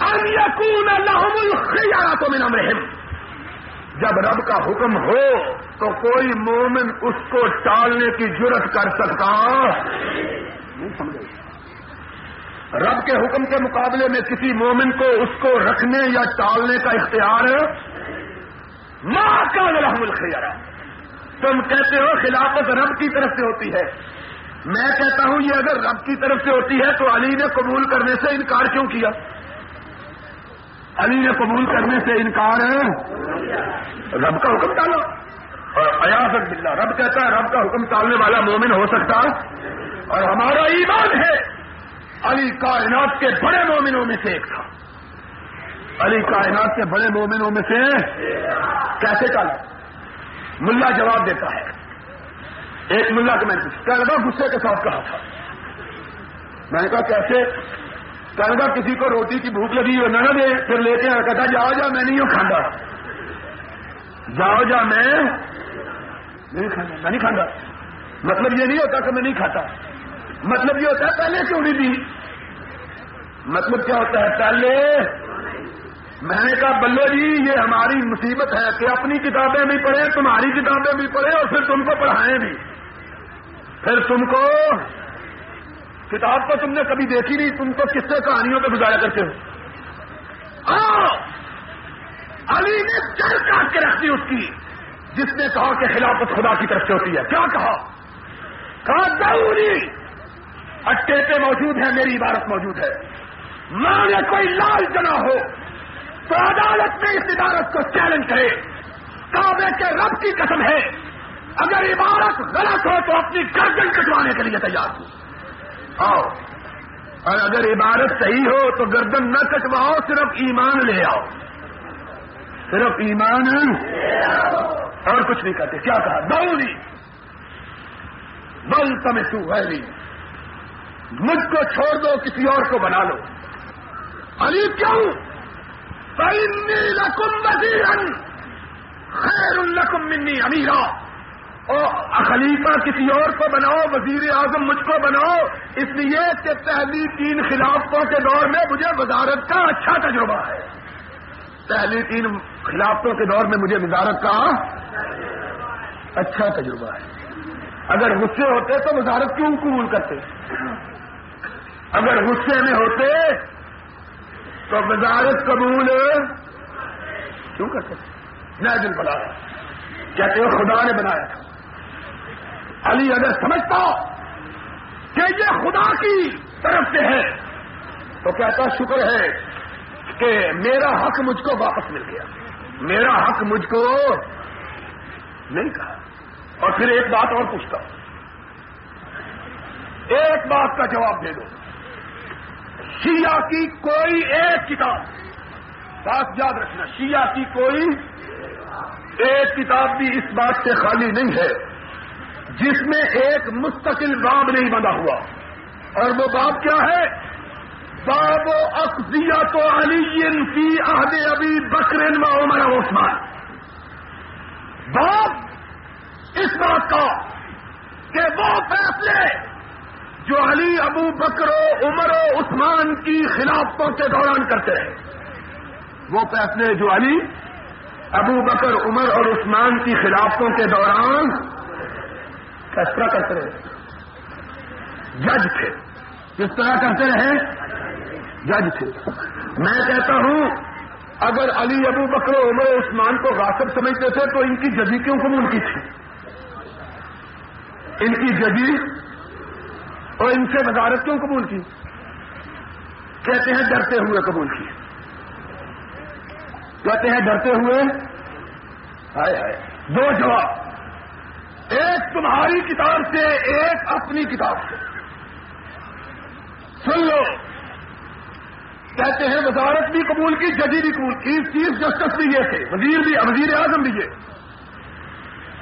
ان يكون لهم الخيارة من امرهم جب رب کا حکم ہو تو کوئی مومن اس کو ٹالنے کی جرت کر سکتا۔ نہیں سمجھے۔ رب کے حکم کے مقابلے میں کسی مومن کو اس کو رکھنے یا ٹالنے کا اختیار ماں کا رحم الخیرا تم کہتے ہو خلافت رب کی طرف سے ہوتی ہے۔ میں کہتا ہوں یہ اگر رب کی طرف سے ہوتی ہے تو علی نے قبول کرنے سے انکار کیوں کیا؟ علی نے قبول کرنے سے انکار ہے رب کا حکم ڈالو اور ایاست بلّہ رب کہتا ہے رب کا حکم ٹالنے والا مومن ہو سکتا اور ہمارا ایمان ہے، علی کائنات کے بڑے مومنوں میں سے ایک تھا۔ علی کائنات کے بڑے مومنوں میں سے کیسے ٹالا ملا جواب دیتا ہے۔ ایک ملا کو میں نے کینیڈا غصے کے ساتھ کہا تھا۔ میں نے کہا، کیسے؟ کینیڈا کسی کو روٹی کی بھوک لگی ہو نہ دے، پھر لے کے کہتا، جاؤ جا، میں نہیں ہوں کھانا جاؤ جا، میں نہیں کھانا میں نہیں کھانا مطلب یہ نہیں ہوتا کہ میں نہیں کھاتا۔ مطلب یہ ہوتا ہے، پہلے کیوں نہیں دی مطلب کیا ہوتا ہے؟ پہلے میں نے کہا، بلو جی یہ ہماری مصیبت ہے کہ اپنی کتابیں بھی پڑھیں، تمہاری کتابیں بھی پڑھیں اور پھر تم کو پڑھائیں بھی۔ پھر تم کو کتاب کو تم نے کبھی دیکھی نہیں، تم کو کس سے کہانیوں پہ گزارا کرتے ہو؟ علی نے چل کاٹ کے رکھ دی اس کی، جس نے کہا کہ خلافت خدا کی طرف سے ہوتی ہے۔ کیا کہا؟ کہا ضروری اٹے پہ موجود ہے، میری عبارت موجود ہے۔ ماں نے کوئی لال جنا ہو تو عدالت میں اس عدالت کو چیلنج کرے۔ کعبے کے رب کی قسم ہے۔ اگر عبارت غلط ہو تو اپنی گردن کٹوانے کے لیے تیار ہو آؤ۔ اور اگر عبارت صحیح ہو تو گردن نہ کٹواؤ، صرف ایمان لے آؤ۔ صرف ایمان اور کچھ نہیں کہتے کیا کہا؟ دوری بل تمہیں تو ہے مجھ کو چھوڑ دو، کسی اور کو بنا لو۔ علی کیوں؟ لکم وزیرن خیر الکم منی امیرا اور خلیفہ کسی اور کو بناؤ، وزیر اعظم مجھ کو بناؤ، اس لیے کہ پہلی تین خلافتوں کے دور میں مجھے وزارت کا اچھا تجربہ ہے۔ پہلی تین خلافتوں کے دور میں مجھے وزارت کا اچھا تجربہ ہے۔ اگر غصے ہوتے تو وزارت کیوں قبول کرتے؟ اگر غصے میں ہوتے تو وزارت قبول کیوں کرتے نئے دن بنا کہتے ہو خدا نے بنایا۔ تھا علی اگر سمجھتا کہ یہ خدا کی طرف سے ہے، تو کہتا شکر ہے کہ میرا حق مجھ کو واپس مل گیا۔ میرا حق مجھ کو نہیں کہا۔ اور پھر ایک بات اور پوچھتا ہوں۔ ایک بات کا جواب دے دو۔ شیعہ کی کوئی ایک کتاب۔ بات یاد رکھنا، شیعہ کی کوئی ایک کتاب بھی اس بات سے خالی نہیں ہے۔ جس میں ایک مستقل باب نہیں بنا ہوا۔ اور وہ باب کیا ہے؟ باب و اقزیا تو علی فی عہد ابھی بکرین و عمر عثمان۔ باب اس بات کا کہ وہ فیصلے جو علی ابو بکر و عمر و عثمان کی خلافتوں کے دوران کرتے ہیں۔ وہ فیصلے جو علی، ابو بکر، عمر اور عثمان کی خلافتوں کے دوران کس طرح کرتے رہے۔ جج تھے۔ کس طرح کرتے رہے؟ جج تھے۔ میں کہتا ہوں، اگر علی ابو بکر و عمر و عثمان کو غاصب سمجھتے تھے تو ان کی ججی کیوں قبول کی تھی؟ ان کی ججی اور ان سے وزارت کیوں قبول کی؟ کہتے ہیں ڈرتے ہوئے قبول کی۔ کہتے ہیں ڈرتے ہوئے، ہائے ہائے، دو جواب۔ ایک تمہاری کتاب سے، ایک اپنی کتاب سے۔ سن لو۔ کہتے ہیں وزارت بھی قبول کی، ججی بھی قبول کی، چیف جسٹس بھی یہ تھے، وزیر بھی، وزیر اعظم بھی یہ۔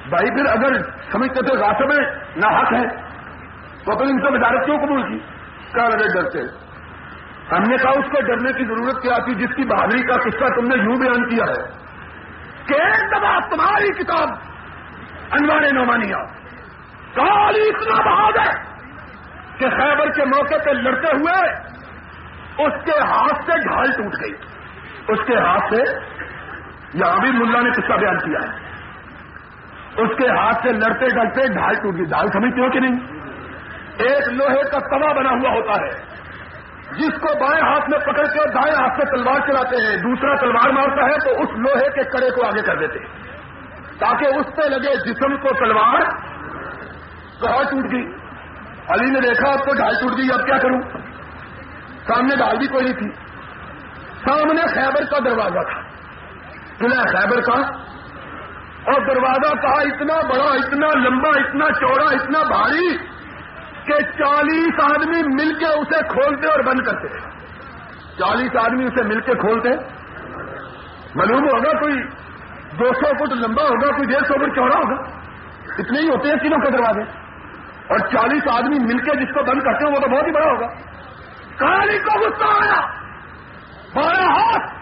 بھائی پھر اگر سمجھتے تھے راستے میں نہ حق ہے تو پھر ان سے وزارت کیوں قبول کی؟ کیا لگے جی، ڈرتے۔ ہم نے کہا، اس کو ڈرنے کی ضرورت کیا تھی، جس کی بہادری کا قصہ تم نے یوں بیان کیا ہے۔ کہ ایک دفعہ تمہاری کتاب، انوار نعمانیہ کالی اتنا بہادر کہ خیبر کے موقع پہ لڑتے ہوئے اس کے ہاتھ سے ڈھال ٹوٹ گئی۔ اس کے ہاتھ سے، یہاں بھی ملا نے قصہ بیان کیا۔ ہے اس کے ہاتھ سے لڑتے ڈرتے ڈھال ٹوٹ گئی۔ ڈھال سمجھتے ہو کہ نہیں؟ ایک لوہے کا توا بنا ہوا ہوتا ہے، جس کو بائیں ہاتھ میں پکڑ کے دائیں ہاتھ سے تلوار چلاتے ہیں، دوسرا تلوار مارتا ہے تو اس لوہے کے کڑے کو آگے کر دیتے ہیں۔ تاکہ اس پہ لگے جسم کو تلوار کہاں ٹوٹ گئی۔ علی نے دیکھا، اب تو ڈھال ٹوٹ گئی، اب کیا کروں؟ سامنے ڈال بھی کوئی نہیں تھی۔ سامنے خیبر کا دروازہ تھا۔ قلعہ خیبر کا۔ اور دروازہ کہا اتنا بڑا، اتنا لمبا، اتنا چوڑا، اتنا بھاری۔ کہ چالیس آدمی مل کے اسے کھولتے اور بند کرتے چالیس آدمی اسے مل کے کھولتے معلوم ہوگا کوئی دو سو فٹ لمبا ہوگا، کوئی ڈیڑھ سو فٹ چوڑا ہوگا۔ اتنے ہی ہوتے ہیں تینوں کے دروازے۔ اور چالیس آدمی مل کے جس کو بند کرتے ہیں، وہ تو بہت ہی بڑا ہوگا۔ کہانی کو غصہ آیا۔ بارہ ہاتھ۔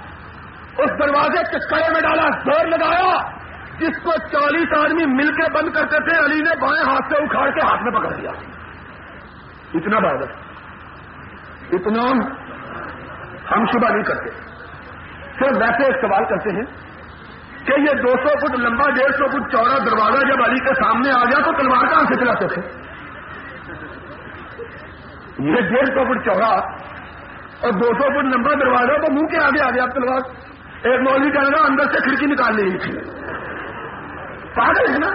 اس دروازے کے کڑے میں ڈالا، زور لگایا۔ جس کو چالیس آدمی مل کے بند کرتے تھے، علی نے بائیں ہاتھ سے اکھاڑ کے ہاتھ میں پکڑ دیا اتنا بہادر اتنا ہم شبہ نہیں کرتے۔ صرف ویسے ایک سوال کرتے ہیں کہ یہ دو سو فٹ لمبا، ڈیڑھ سو فٹ چوڑا دروازہ جب علی کے سامنے آ گیا تو تلوار کہاں سے چلاتے تھے؟ یہ ڈیڑھ سو فٹ چوڑا اور دو سو فٹ لمبا دروازہ تو منہ کے آگے آ گیا تلوار۔ ایک مولوی کہہ رہا اندر سے کھڑکی نکال لی۔ تھی پاگل ہے نا؟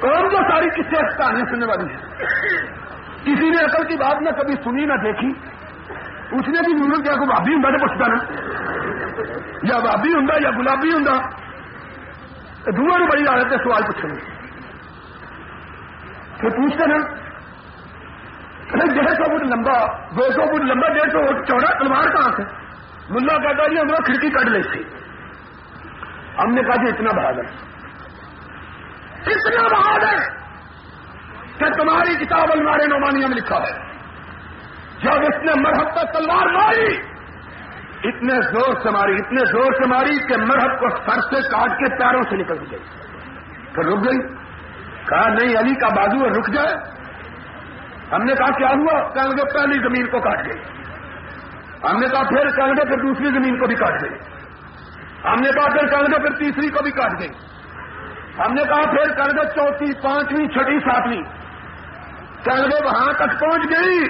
کون جو ساری کس سے کہانیاں سننے والی ہے کسی نے عقل کی بات نہ کبھی سنی نہ دیکھی۔ اس نے بھی نور کیا کو بھابی ہوں پوچھتا نا۔ یا بابی ہوں یا گلابی ہوں دونوں نے بڑی عادت ہے سوال پوچھنے پھر پوچھتے نا ڈیڑھ سو فٹ لمبا، دو سو فٹ لمبا، ڈیڑھ سو فٹ چوڑا تلوار کہاں سے؟ ملا کہتا جی ہم کھڑکی کٹ لی تھی۔ ہم نے کہا جی اتنا بہادر اتنا بہادر کہ تمہاری کتاب المارے نعمانیہ میں لکھا ہے۔ جب اس نے مرحب پر تلوار ماری، اتنے زور سے ماری، اتنے زور سے ماری کہ مرحب کو سر سے کاٹ کے پیروں سے نکل گئی۔ پھر رک گئی۔ کہا، نہیں، علی کا بازو رک جائے۔ ہم نے کہا، کیا ہوا؟ کہنے لگے، پہلی زمین کو کاٹ گئی۔ ہم نے کہا، پھر کہنے لگے، پھر دوسری زمین کو بھی کاٹ گئی۔ ہم نے کہا، پھر کہنے لگے، پھر تیسری کو بھی کاٹ گئی۔ ہم نے کہا، پھر کہنے لگے، چوتھی، پانچویں، چھٹی، ساتویں۔ کہنے وہاں تک پہنچ گئی،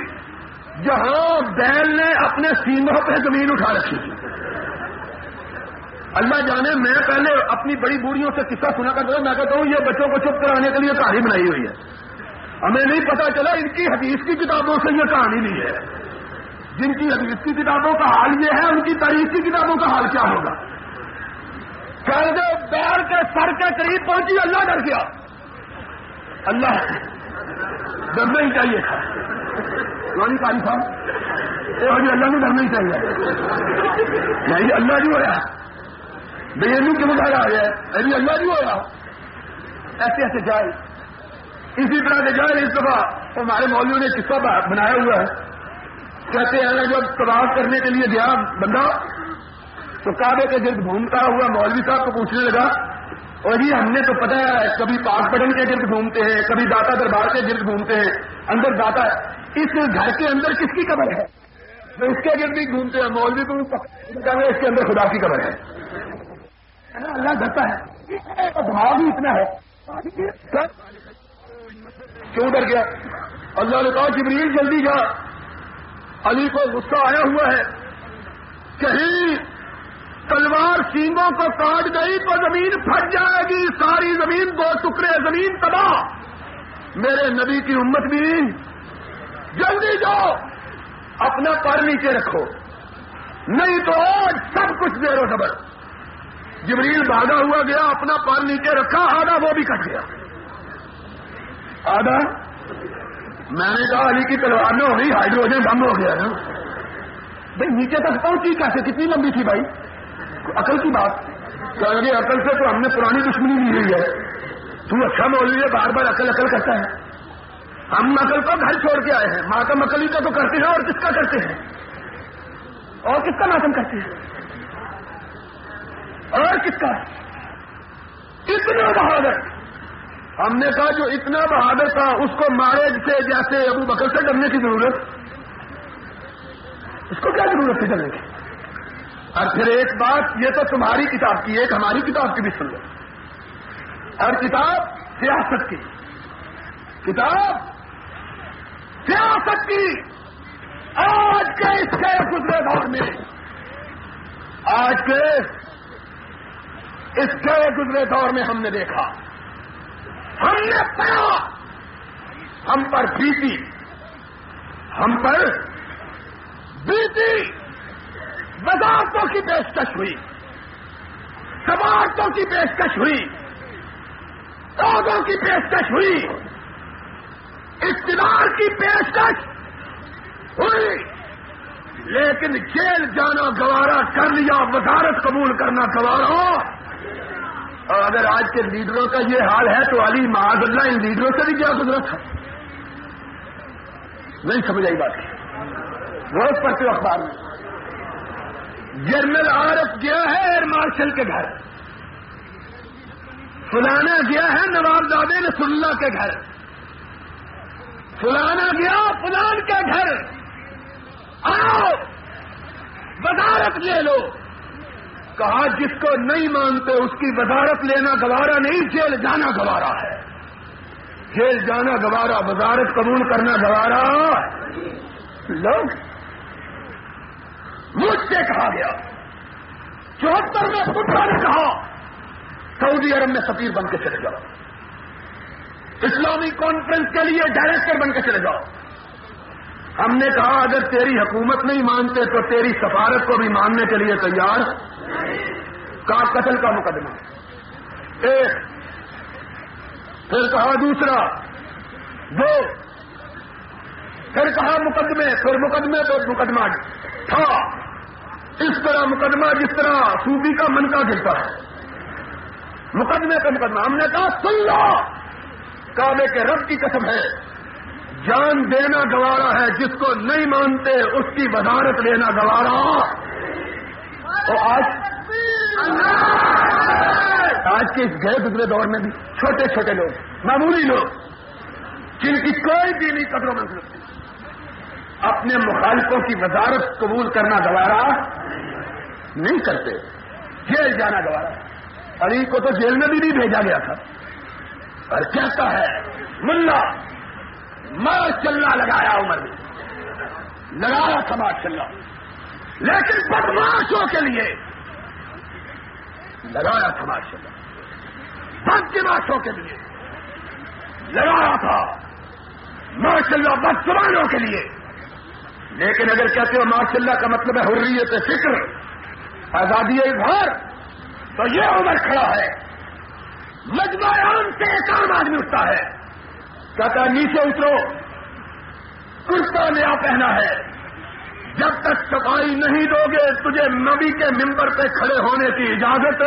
جہاں بیل نے اپنے سینگوں پہ زمین اٹھا رکھی تھی۔ اللہ جانے، میں پہلے اپنی بڑی بوڑھیوں سے قصہ سنا کرتا ہوں میں کہتا ہوں، یہ بچوں کو چپ کرانے کے لیے کہانی بنائی ہوئی ہے۔ ہمیں نہیں پتا چلا ان کی حدیث کی کتابوں سے یہ کہانی نہیں ہے۔ جن کی حدیث کی کتابوں کا حال یہ ہے، ان کی تاریخ کی کتابوں کا حال کیا ہوگا؟ دے پیر کے سر کے قریب پہنچی، اللہ ڈر گیا۔ اللہ ڈرنا ہی چاہیے۔ تھا کاری صاحب یہ جی اللہ نے ڈرنا ہی چاہیے۔ جی نہیں اللہ نہیں ہوا بے کے مظاہرہ آ گیا۔ ابھی اللہ جی نہیں ہوا ایسے ایسے جائے۔ اسی طرح سے جائے اس دفعہ۔ ہمارے مولوی نے قصہ بنایا ہوا ہے۔ کہتے ہیں جب جی، تباہ کرنے کے لیے گیا بندہ۔ تو کعبے کے گرد گھومتا ہوا مولوی صاحب کو پوچھنے لگا اور یہ ہم نے تو پتا ہے، کبھی پاک بٹن کے گرد گھومتے ہیں، کبھی داتا دربار کے گرد گھومتے ہیں، اندر داتا اس گھر کے اندر کس کی قبر ہے؟ تو اس کے گرد بھی گھومتے ہیں، مولوی کو اس کے اندر خدا کی قبر ہے۔ اللہ ڈرتا ہے۔ بھاؤ بھی اتنا ہے۔ کیوں ڈر گیا؟ اللہ نے کہا، جبریل جلدی جا۔ علی کو غصہ آیا ہوا ہے۔ کہیں تلوار سینگوں کو کاٹ گئی تو زمین پھٹ جائے گی، ساری زمین دو ٹکڑے، زمین تباہ۔ میرے نبی کی امت بھی جلدی جاؤ، اپنا پر نیچے رکھو۔ نہیں تو آج سب کچھ دیر و ڈبل جبریل بھاگا ہوا گیا، اپنا پر نیچے رکھا، آدھا وہ بھی کٹ گیا۔ آدھا؟ میں نے کہا علی کی تلوار میں ہو گئی، ہائیڈروجن بم ہو گیا نا۔ بھائی، نیچے تک پہنچی کیسے؟ کتنی لمبی تھی بھائی؟ عقل کی بات کہ عقل سے تو ہم نے پرانی دشمنی لی ہوئی ہے۔ تو اچھا بول رہی ہے بار بار عقل عقل کرتا ہے۔ ہم عقل کو گھر چھوڑ کے آئے ہیں۔ ماتم عقلی کا تو کرتے ہیں اور کس کا کرتے ہیں؟ اور کس کا ماتم کرتے ہیں؟ اور کس کا؟ اتنا بہادر۔ ہم نے کہا جو اتنا بہادر تھا، اس کو مارے سے جیسے ابو بکر سے ڈرنے کی ضرورت۔ اس کو کیا ضرورت تھی ڈرنے کی؟ اور پھر ایک بات، یہ تو تمہاری کتاب کی، ایک ہماری کتاب کی بھی سن لو۔ اور کتاب سیاست کی۔ کتاب سیاست کی۔ آج کے اس کے گزرے دور میں۔ آج کے اس گئے گزرے دور میں ہم نے دیکھا۔ ہم نے پڑھا۔ ہم پر بیتی ہم پر بیتی وزارتوں کی پیشکش ہوئی، سماجتوں کی پیشکش ہوئی عہدوں کی پیشکش ہوئی۔ اقتدار کی پیشکش ہوئی، لیکن جیل جانا گوارا کر لیا، وزارت قبول کرنا گوارا۔ اور اگر آج کے لیڈروں کا یہ حال ہے تو علی معاذ اللہ ان لیڈروں سے بھی کیا گزرا تھا نہیں سمجھ آئی بات۔ روز پڑھتے اخبار میں؟ جنرل عارف گیا ہے ایئر مارشل کے گھر۔ فلانا گیا ہے نواب زادے رسول اللہ کے گھر۔ فلانا گیا فلان کے گھر۔ آؤ، وزارت لے لو۔ کہا، جس کو نہیں مانتے اس کی وزارت لینا گوارا نہیں، جیل جانا گوارا ہے۔ جیل جانا گوارا، وزارت قبول کرنا گوارا۔ لوگ مجھ سے کہا گیا۔ چوہتر میں پٹھا نے کہا، سعودی عرب میں سفیر بن کے چلے جاؤ۔ اسلامی کانفرنس کے لیے ڈائریکٹر بن کے چلے جاؤ۔ ہم نے کہا، اگر تیری حکومت نہیں مانتے تو تیری سفارت کو بھی ماننے کے لیے تیار۔ کا قتل کا مقدمہ۔ ایک، پھر کہا دوسرا، دو، پھر کہا مقدمے، پھر مقدمے تو مقدمہ۔ تھا۔ اس طرح مقدمہ جس طرح صوبی کا من کا گرتا ہے۔ مقدمے کا مقدمہ۔ ہم نے کہا، سن لو! کعبے کے رب کی قسم ہے۔ جان دینا گوارا ہے، جس کو نہیں مانتے اس کی وزارت لینا گوارا۔ تو آج آج کے اس گئے گزرے دور میں بھی چھوٹے چھوٹے لوگ، معمولی لوگ، جن کی کوئی دینی قدر و منظر اپنے مخالفوں کی وزارت قبول کرنا گوارا نہیں کرتے، جیل جانا گوارا۔ علی کو تو جیل میں بھی نہیں بھیجا گیا تھا۔ اور کہتا ہے؟ ملا مار چلنا لگایا عمر نے۔ لگایا تھا مار چلنا لیکن بدماشوں کے لیے لگایا تھا مار چلنا بدماشوں کے لیے لگایا تھا ماشاء اللہ بدسمانوں کے لیے لیکن اگر کہتے ہو ماشاء اللہ کا مطلب ہے حریت فکر، آزادی اظہار، تو یہ عمر کھڑا ہے۔ مجمع عام سے ایک عام آدمی اٹھتا ہے۔ کہتا ہے، نیچے اترو۔ کرتا نیا پہنا ہے۔ جب تک صفائی نہیں دو گے، تجھے نبی کے ممبر پہ کھڑے ہونے کی اجازت۔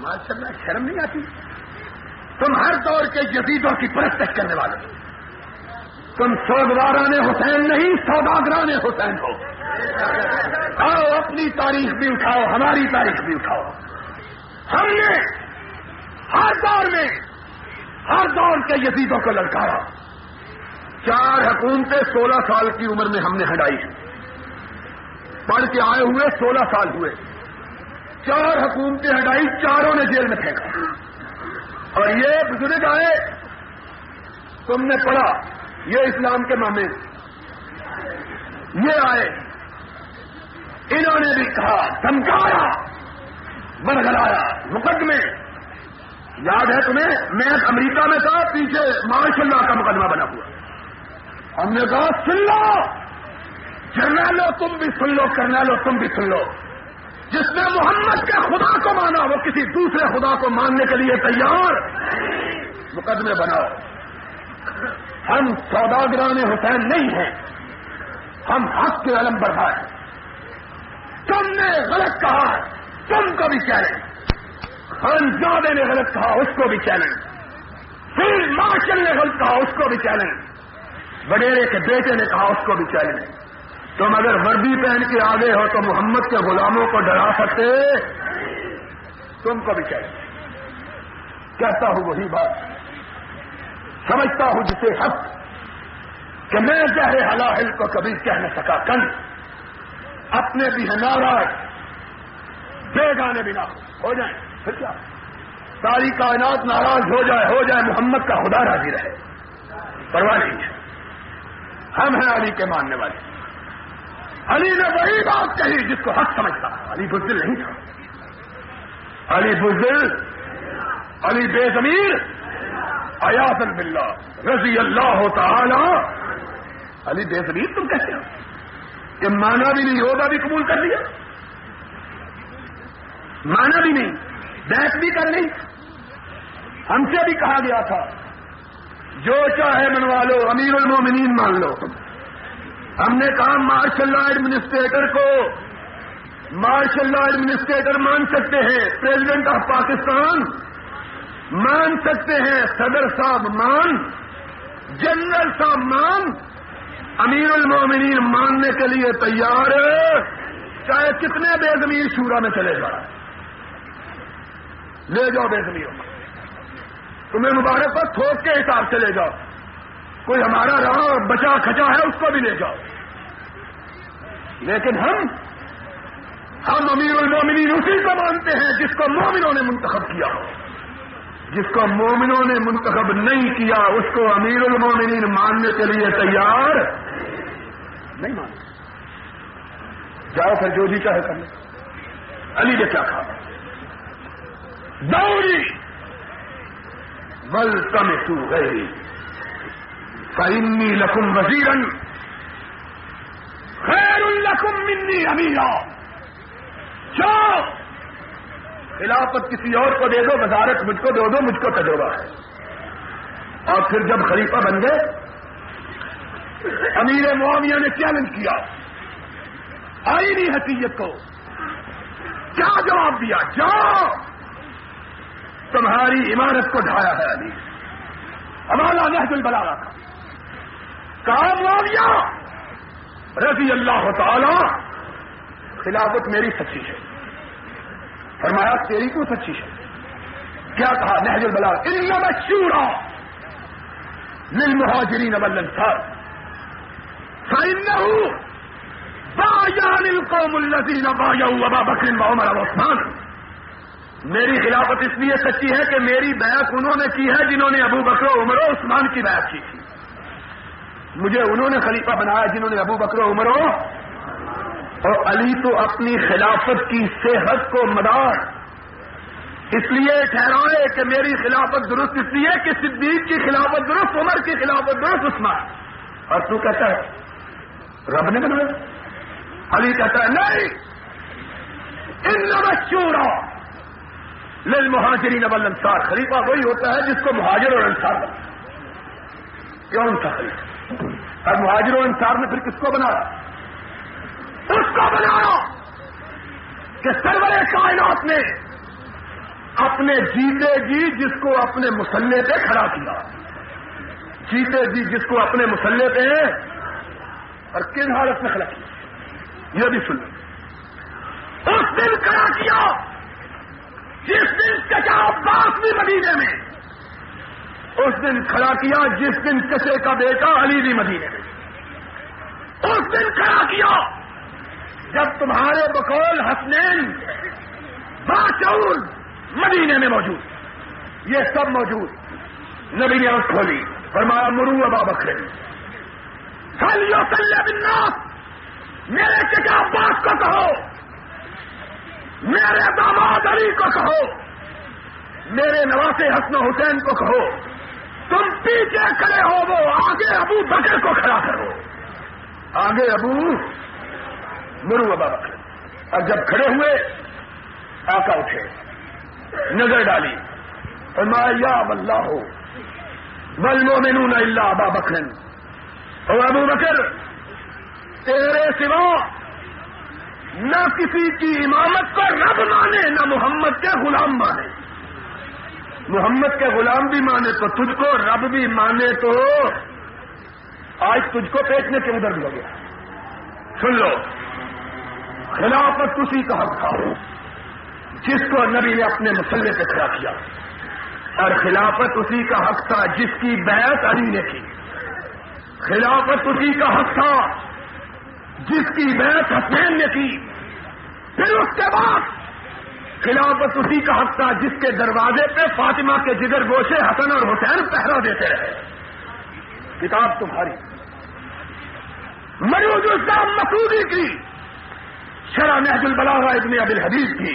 ماشاء اللہ شرم نہیں آتی۔ تم ہر دور کے جدیدوں کی پرستش کرنے والے۔ تم سودواران حسین نہیں، سوداگران حسین ہو۔ آؤ، اپنی تاریخ بھی اٹھاؤ، ہماری تاریخ بھی اٹھاؤ۔ ہم نے ہر دور میں، ہر دور کے یزیدوں کو للکارا۔ چار حکومتیں سولہ سال کی عمر میں ہم نے ہٹائی پڑھ کے آئے ہوئے، سولہ سال ہوئے۔ چار حکومتیں ہٹائی، چاروں نے جیل میں پھینکا۔ اور یہ بزرگ آئے، تم نے پڑھا۔ یہ اسلام کے مامے یہ آئے۔ انہوں نے بھی کہا، دھمکایا برگلایا مقدمے۔ یاد ہے تمہیں؟ میں امریکہ میں تھا، پیچھے ماشاء اللہ کا مقدمہ بنا ہوا۔ ہم نے کہا، سن لو! جرنیلو، تم بھی سن لو، کرنیلو، تم بھی سن لو۔ جس نے محمد کے خدا کو مانا، وہ کسی دوسرے خدا کو ماننے کے لیے تیار۔ مقدمے بناؤ۔ ہم سوداگران حسین نہیں ہیں۔ ہم حق کے علم بڑھائے تم نے غلط کہا تم کو بھی چیلنج خانزادے نے غلط کہا، اس کو بھی چیلنج پھر مارشل نے غلط کہا، اس کو بھی چیلنج وڈیرے کے بیٹے نے کہا، اس کو بھی چیلنج تم اگر وردی پہن کے آگے ہو تو محمد کے غلاموں کو ڈرا سکتے۔ تم کو بھی چیلنج کہتا ہوں وہی بات۔ سمجھتا ہوں جسے حق کہ میں چاہے حلاحل کو کبھی کہہ نہ سکا۔ کن؟ اپنے بھی ہیں ناراض بے گانے بھی نہ ہو جائیں۔ پھر کیا؟ ساری کائنات ناراض ہو جائے ہو جائے۔ محمد کا خدا راضی رہے۔ پرواہ نہیں ہے۔ ہم ہیں علی کے ماننے والے۔ علی نے وہی بات کہی جس کو حق سمجھتا۔ علی بزدل نہیں تھا۔ علی بزل علی بے زمیر ایاز باللہ رضی اللہ تعالی. علی بے تم کہتے ہو؟ کہ مانا بھی نہیں ہوگا بھی قبول کر لیا مانا بھی نہیں بیت بھی کر لی ہم سے بھی کہا گیا تھا، جو چاہے منوا لو، امیر المومنین مان لو۔ ہم نے کہا مارشل لا ایڈمنسٹریٹر کو مارشل لا ایڈمنسٹریٹر مان سکتے ہیں۔ پریزیڈنٹ آف پاکستان مان سکتے ہیں، صدر صاحب مان، جنرل صاحب مان، امیر المومنین ماننے کے لیے تیار ہے۔ چاہے کتنے بے زمین شورا میں چلے گا لے جاؤ بے زمین۔ تمہیں مبارک پر تھوک کے حساب سے لے جاؤ۔ کوئی ہمارا رہا بچا کھچا ہے، اس کو بھی لے جاؤ۔ لیکن ہم ہم امیر المومنین اسی کو مانتے ہیں جس کو مومنوں نے منتخب کیا ہو۔ جس کو مومنوں نے منتخب نہیں کیا، اس کو امیر المومنین ماننے کے لیے تیار نہیں مانتے۔ جاؤ پھر جو جی چاہے کرنے علی نے کیا کہا؟ دوری۔ بل کم تو گئی فنی لکم وزیرن خیر الکم منی امیرا جاؤ۔ خلافت کسی اور کو دے دو، وزارت مجھ کو دے دو، مجھ کو تجربہ۔ ہے اور پھر جب خلیفہ بن گئے، امیر معاویہ نے چیلنج کیا۔ آئی نہیں کو۔ کیا جواب دیا؟ جاؤ۔ تمہاری عمارت کو ڈھایا ہے علی ہمارا نحج البلاغا تھا۔ کہا معاویہ، رضی اللہ تعالی، خلافت میری سچی ہے۔ فرمایا، تیری کیوں سچی ہے کیا کہا نہج البلاغ؟ ان شورا للمهاجرين والانصار. فانه بايعن القوم الذين بايعوا ابا بکر وعمر وعثمان. میری خلافت اس لیے سچی ہے کہ میری بیعت انہوں نے کی ہے جنہوں نے ابو بکر و عمر و عثمان کی بیعت کی تھی۔ مجھے انہوں نے خلیفہ بنایا جنہوں نے ابو بکر و عمر و اور علی تو اپنی خلافت کی صحت کو مدار۔ اس لیے ٹھہرائے کہ میری خلافت درست اس لیے کہ صدیق کی خلافت درست، عمر کی خلافت درست، عثمان۔ اور تو کہتا ہے، رب نے بنایا۔ علی کہتا ہے، نہیں۔ ان چورا لل مہاجرین اب انصار خلیفہ وہی ہوتا ہے جس کو مہاجر اور انصار بنا کون سا خلیفہ؟ اور مہاجر اور انصار نے پھر کس کو بنایا؟ اس کو بنایا کہ سرور کائنات نے اپنے جیتے جی جس کو اپنے مسلح پہ کھڑا کیا۔ جیتے جی جس کو اپنے مسلح پہ اور کن حالت میں کھڑا کیا؟ یہ بھی سن اس دن کھڑا کیا جس دن چچا عباس بھی مدینے میں۔ اس دن کھڑا کیا جس دن چچے کا بیٹا علی بھی مدینے میں۔ اس دن کھڑا کیا تمہارے بقول حسنین باشعور مدینے میں موجود۔ یہ سب موجود۔ نبی نے اس کھولی، فرمایا، مرو ابا بکرے سلیو سلیہ بننا میرے چچا عباس کو کہو۔ میرے داماد علی کو کہو۔ میرے نواز حسن حسین کو کہو۔ تم پیچھے کھڑے ہو، وہ آگے ابو بکر کو کھڑا کرو۔ آگے ابو مرو ابا بکر. اور جب کھڑے ہوئے، آقا اٹھے، نظر ڈالی، فرمایا، یا اللہ ہو بل مومنون اللہ ابا بکرن اور ابو بکر، تیرے سوا نہ کسی کی امامت کو رب مانے، نہ محمد کے غلام مانے. محمد کے غلام بھی مانے تو تجھ کو، رب بھی مانے تو آج تجھ کو پیٹنے کے ادھر لگے سن لو خلافت اسی کا حق تھا، جس کو نبی نے اپنے مسلح پہ کھڑا کیا۔ اور خلافت اسی کا حق تھا، جس کی بیعت علی نے کی۔ خلافت اسی کا حق تھا، جس کی بیعت حسین نے کی۔ پھر اس کے بعد خلافت اسی کا حق تھا، جس کے دروازے پہ فاطمہ کے جگر گوشے حسن اور حسین پہرا دیتے رہے۔ کتاب تمہاری۔ مریوز اسلام مسودی کی۔ شرح نحج البلاغہ ابن ابل حدیث کی،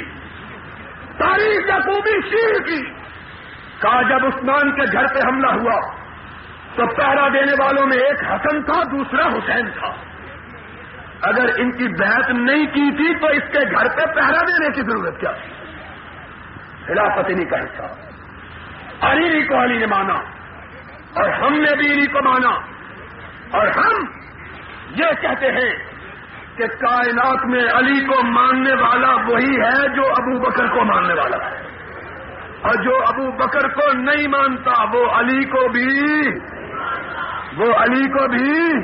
تاریخ یقوبی شیر کی، کہا جب عثمان کے گھر پہ حملہ ہوا، تو پہرا دینے والوں میں ایک حسن تھا، دوسرا حسین تھا۔ اگر ان کی بحث نہیں کی تھی، تو اس کے گھر پہ پہرا دینے کی ضرورت کیا تھی؟ خلافت نہیں کا حصہ۔ علی کو علی نے مانا، اور ہم نے بھی علی کو مانا، اور ہم یہ کہتے ہیں کہ کائنات میں علی کو ماننے والا وہی ہے جو ابو بکر کو ماننے والا ہے۔ اور جو ابو بکر کو نہیں مانتا، وہ علی کو بھی، وہ علی کو بھی،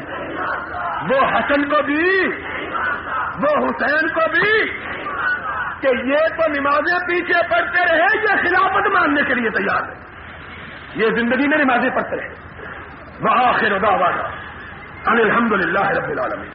وہ حسن کو بھی، وہ حسین کو بھی کہ یہ تو نمازیں پیچھے پڑتے رہے، یہ خلافت ماننے کے لیے تیار ہے۔ یہ زندگی میں نمازیں پڑھتے رہے۔ وہ آخر ادا الحمد للہ رب العالمین۔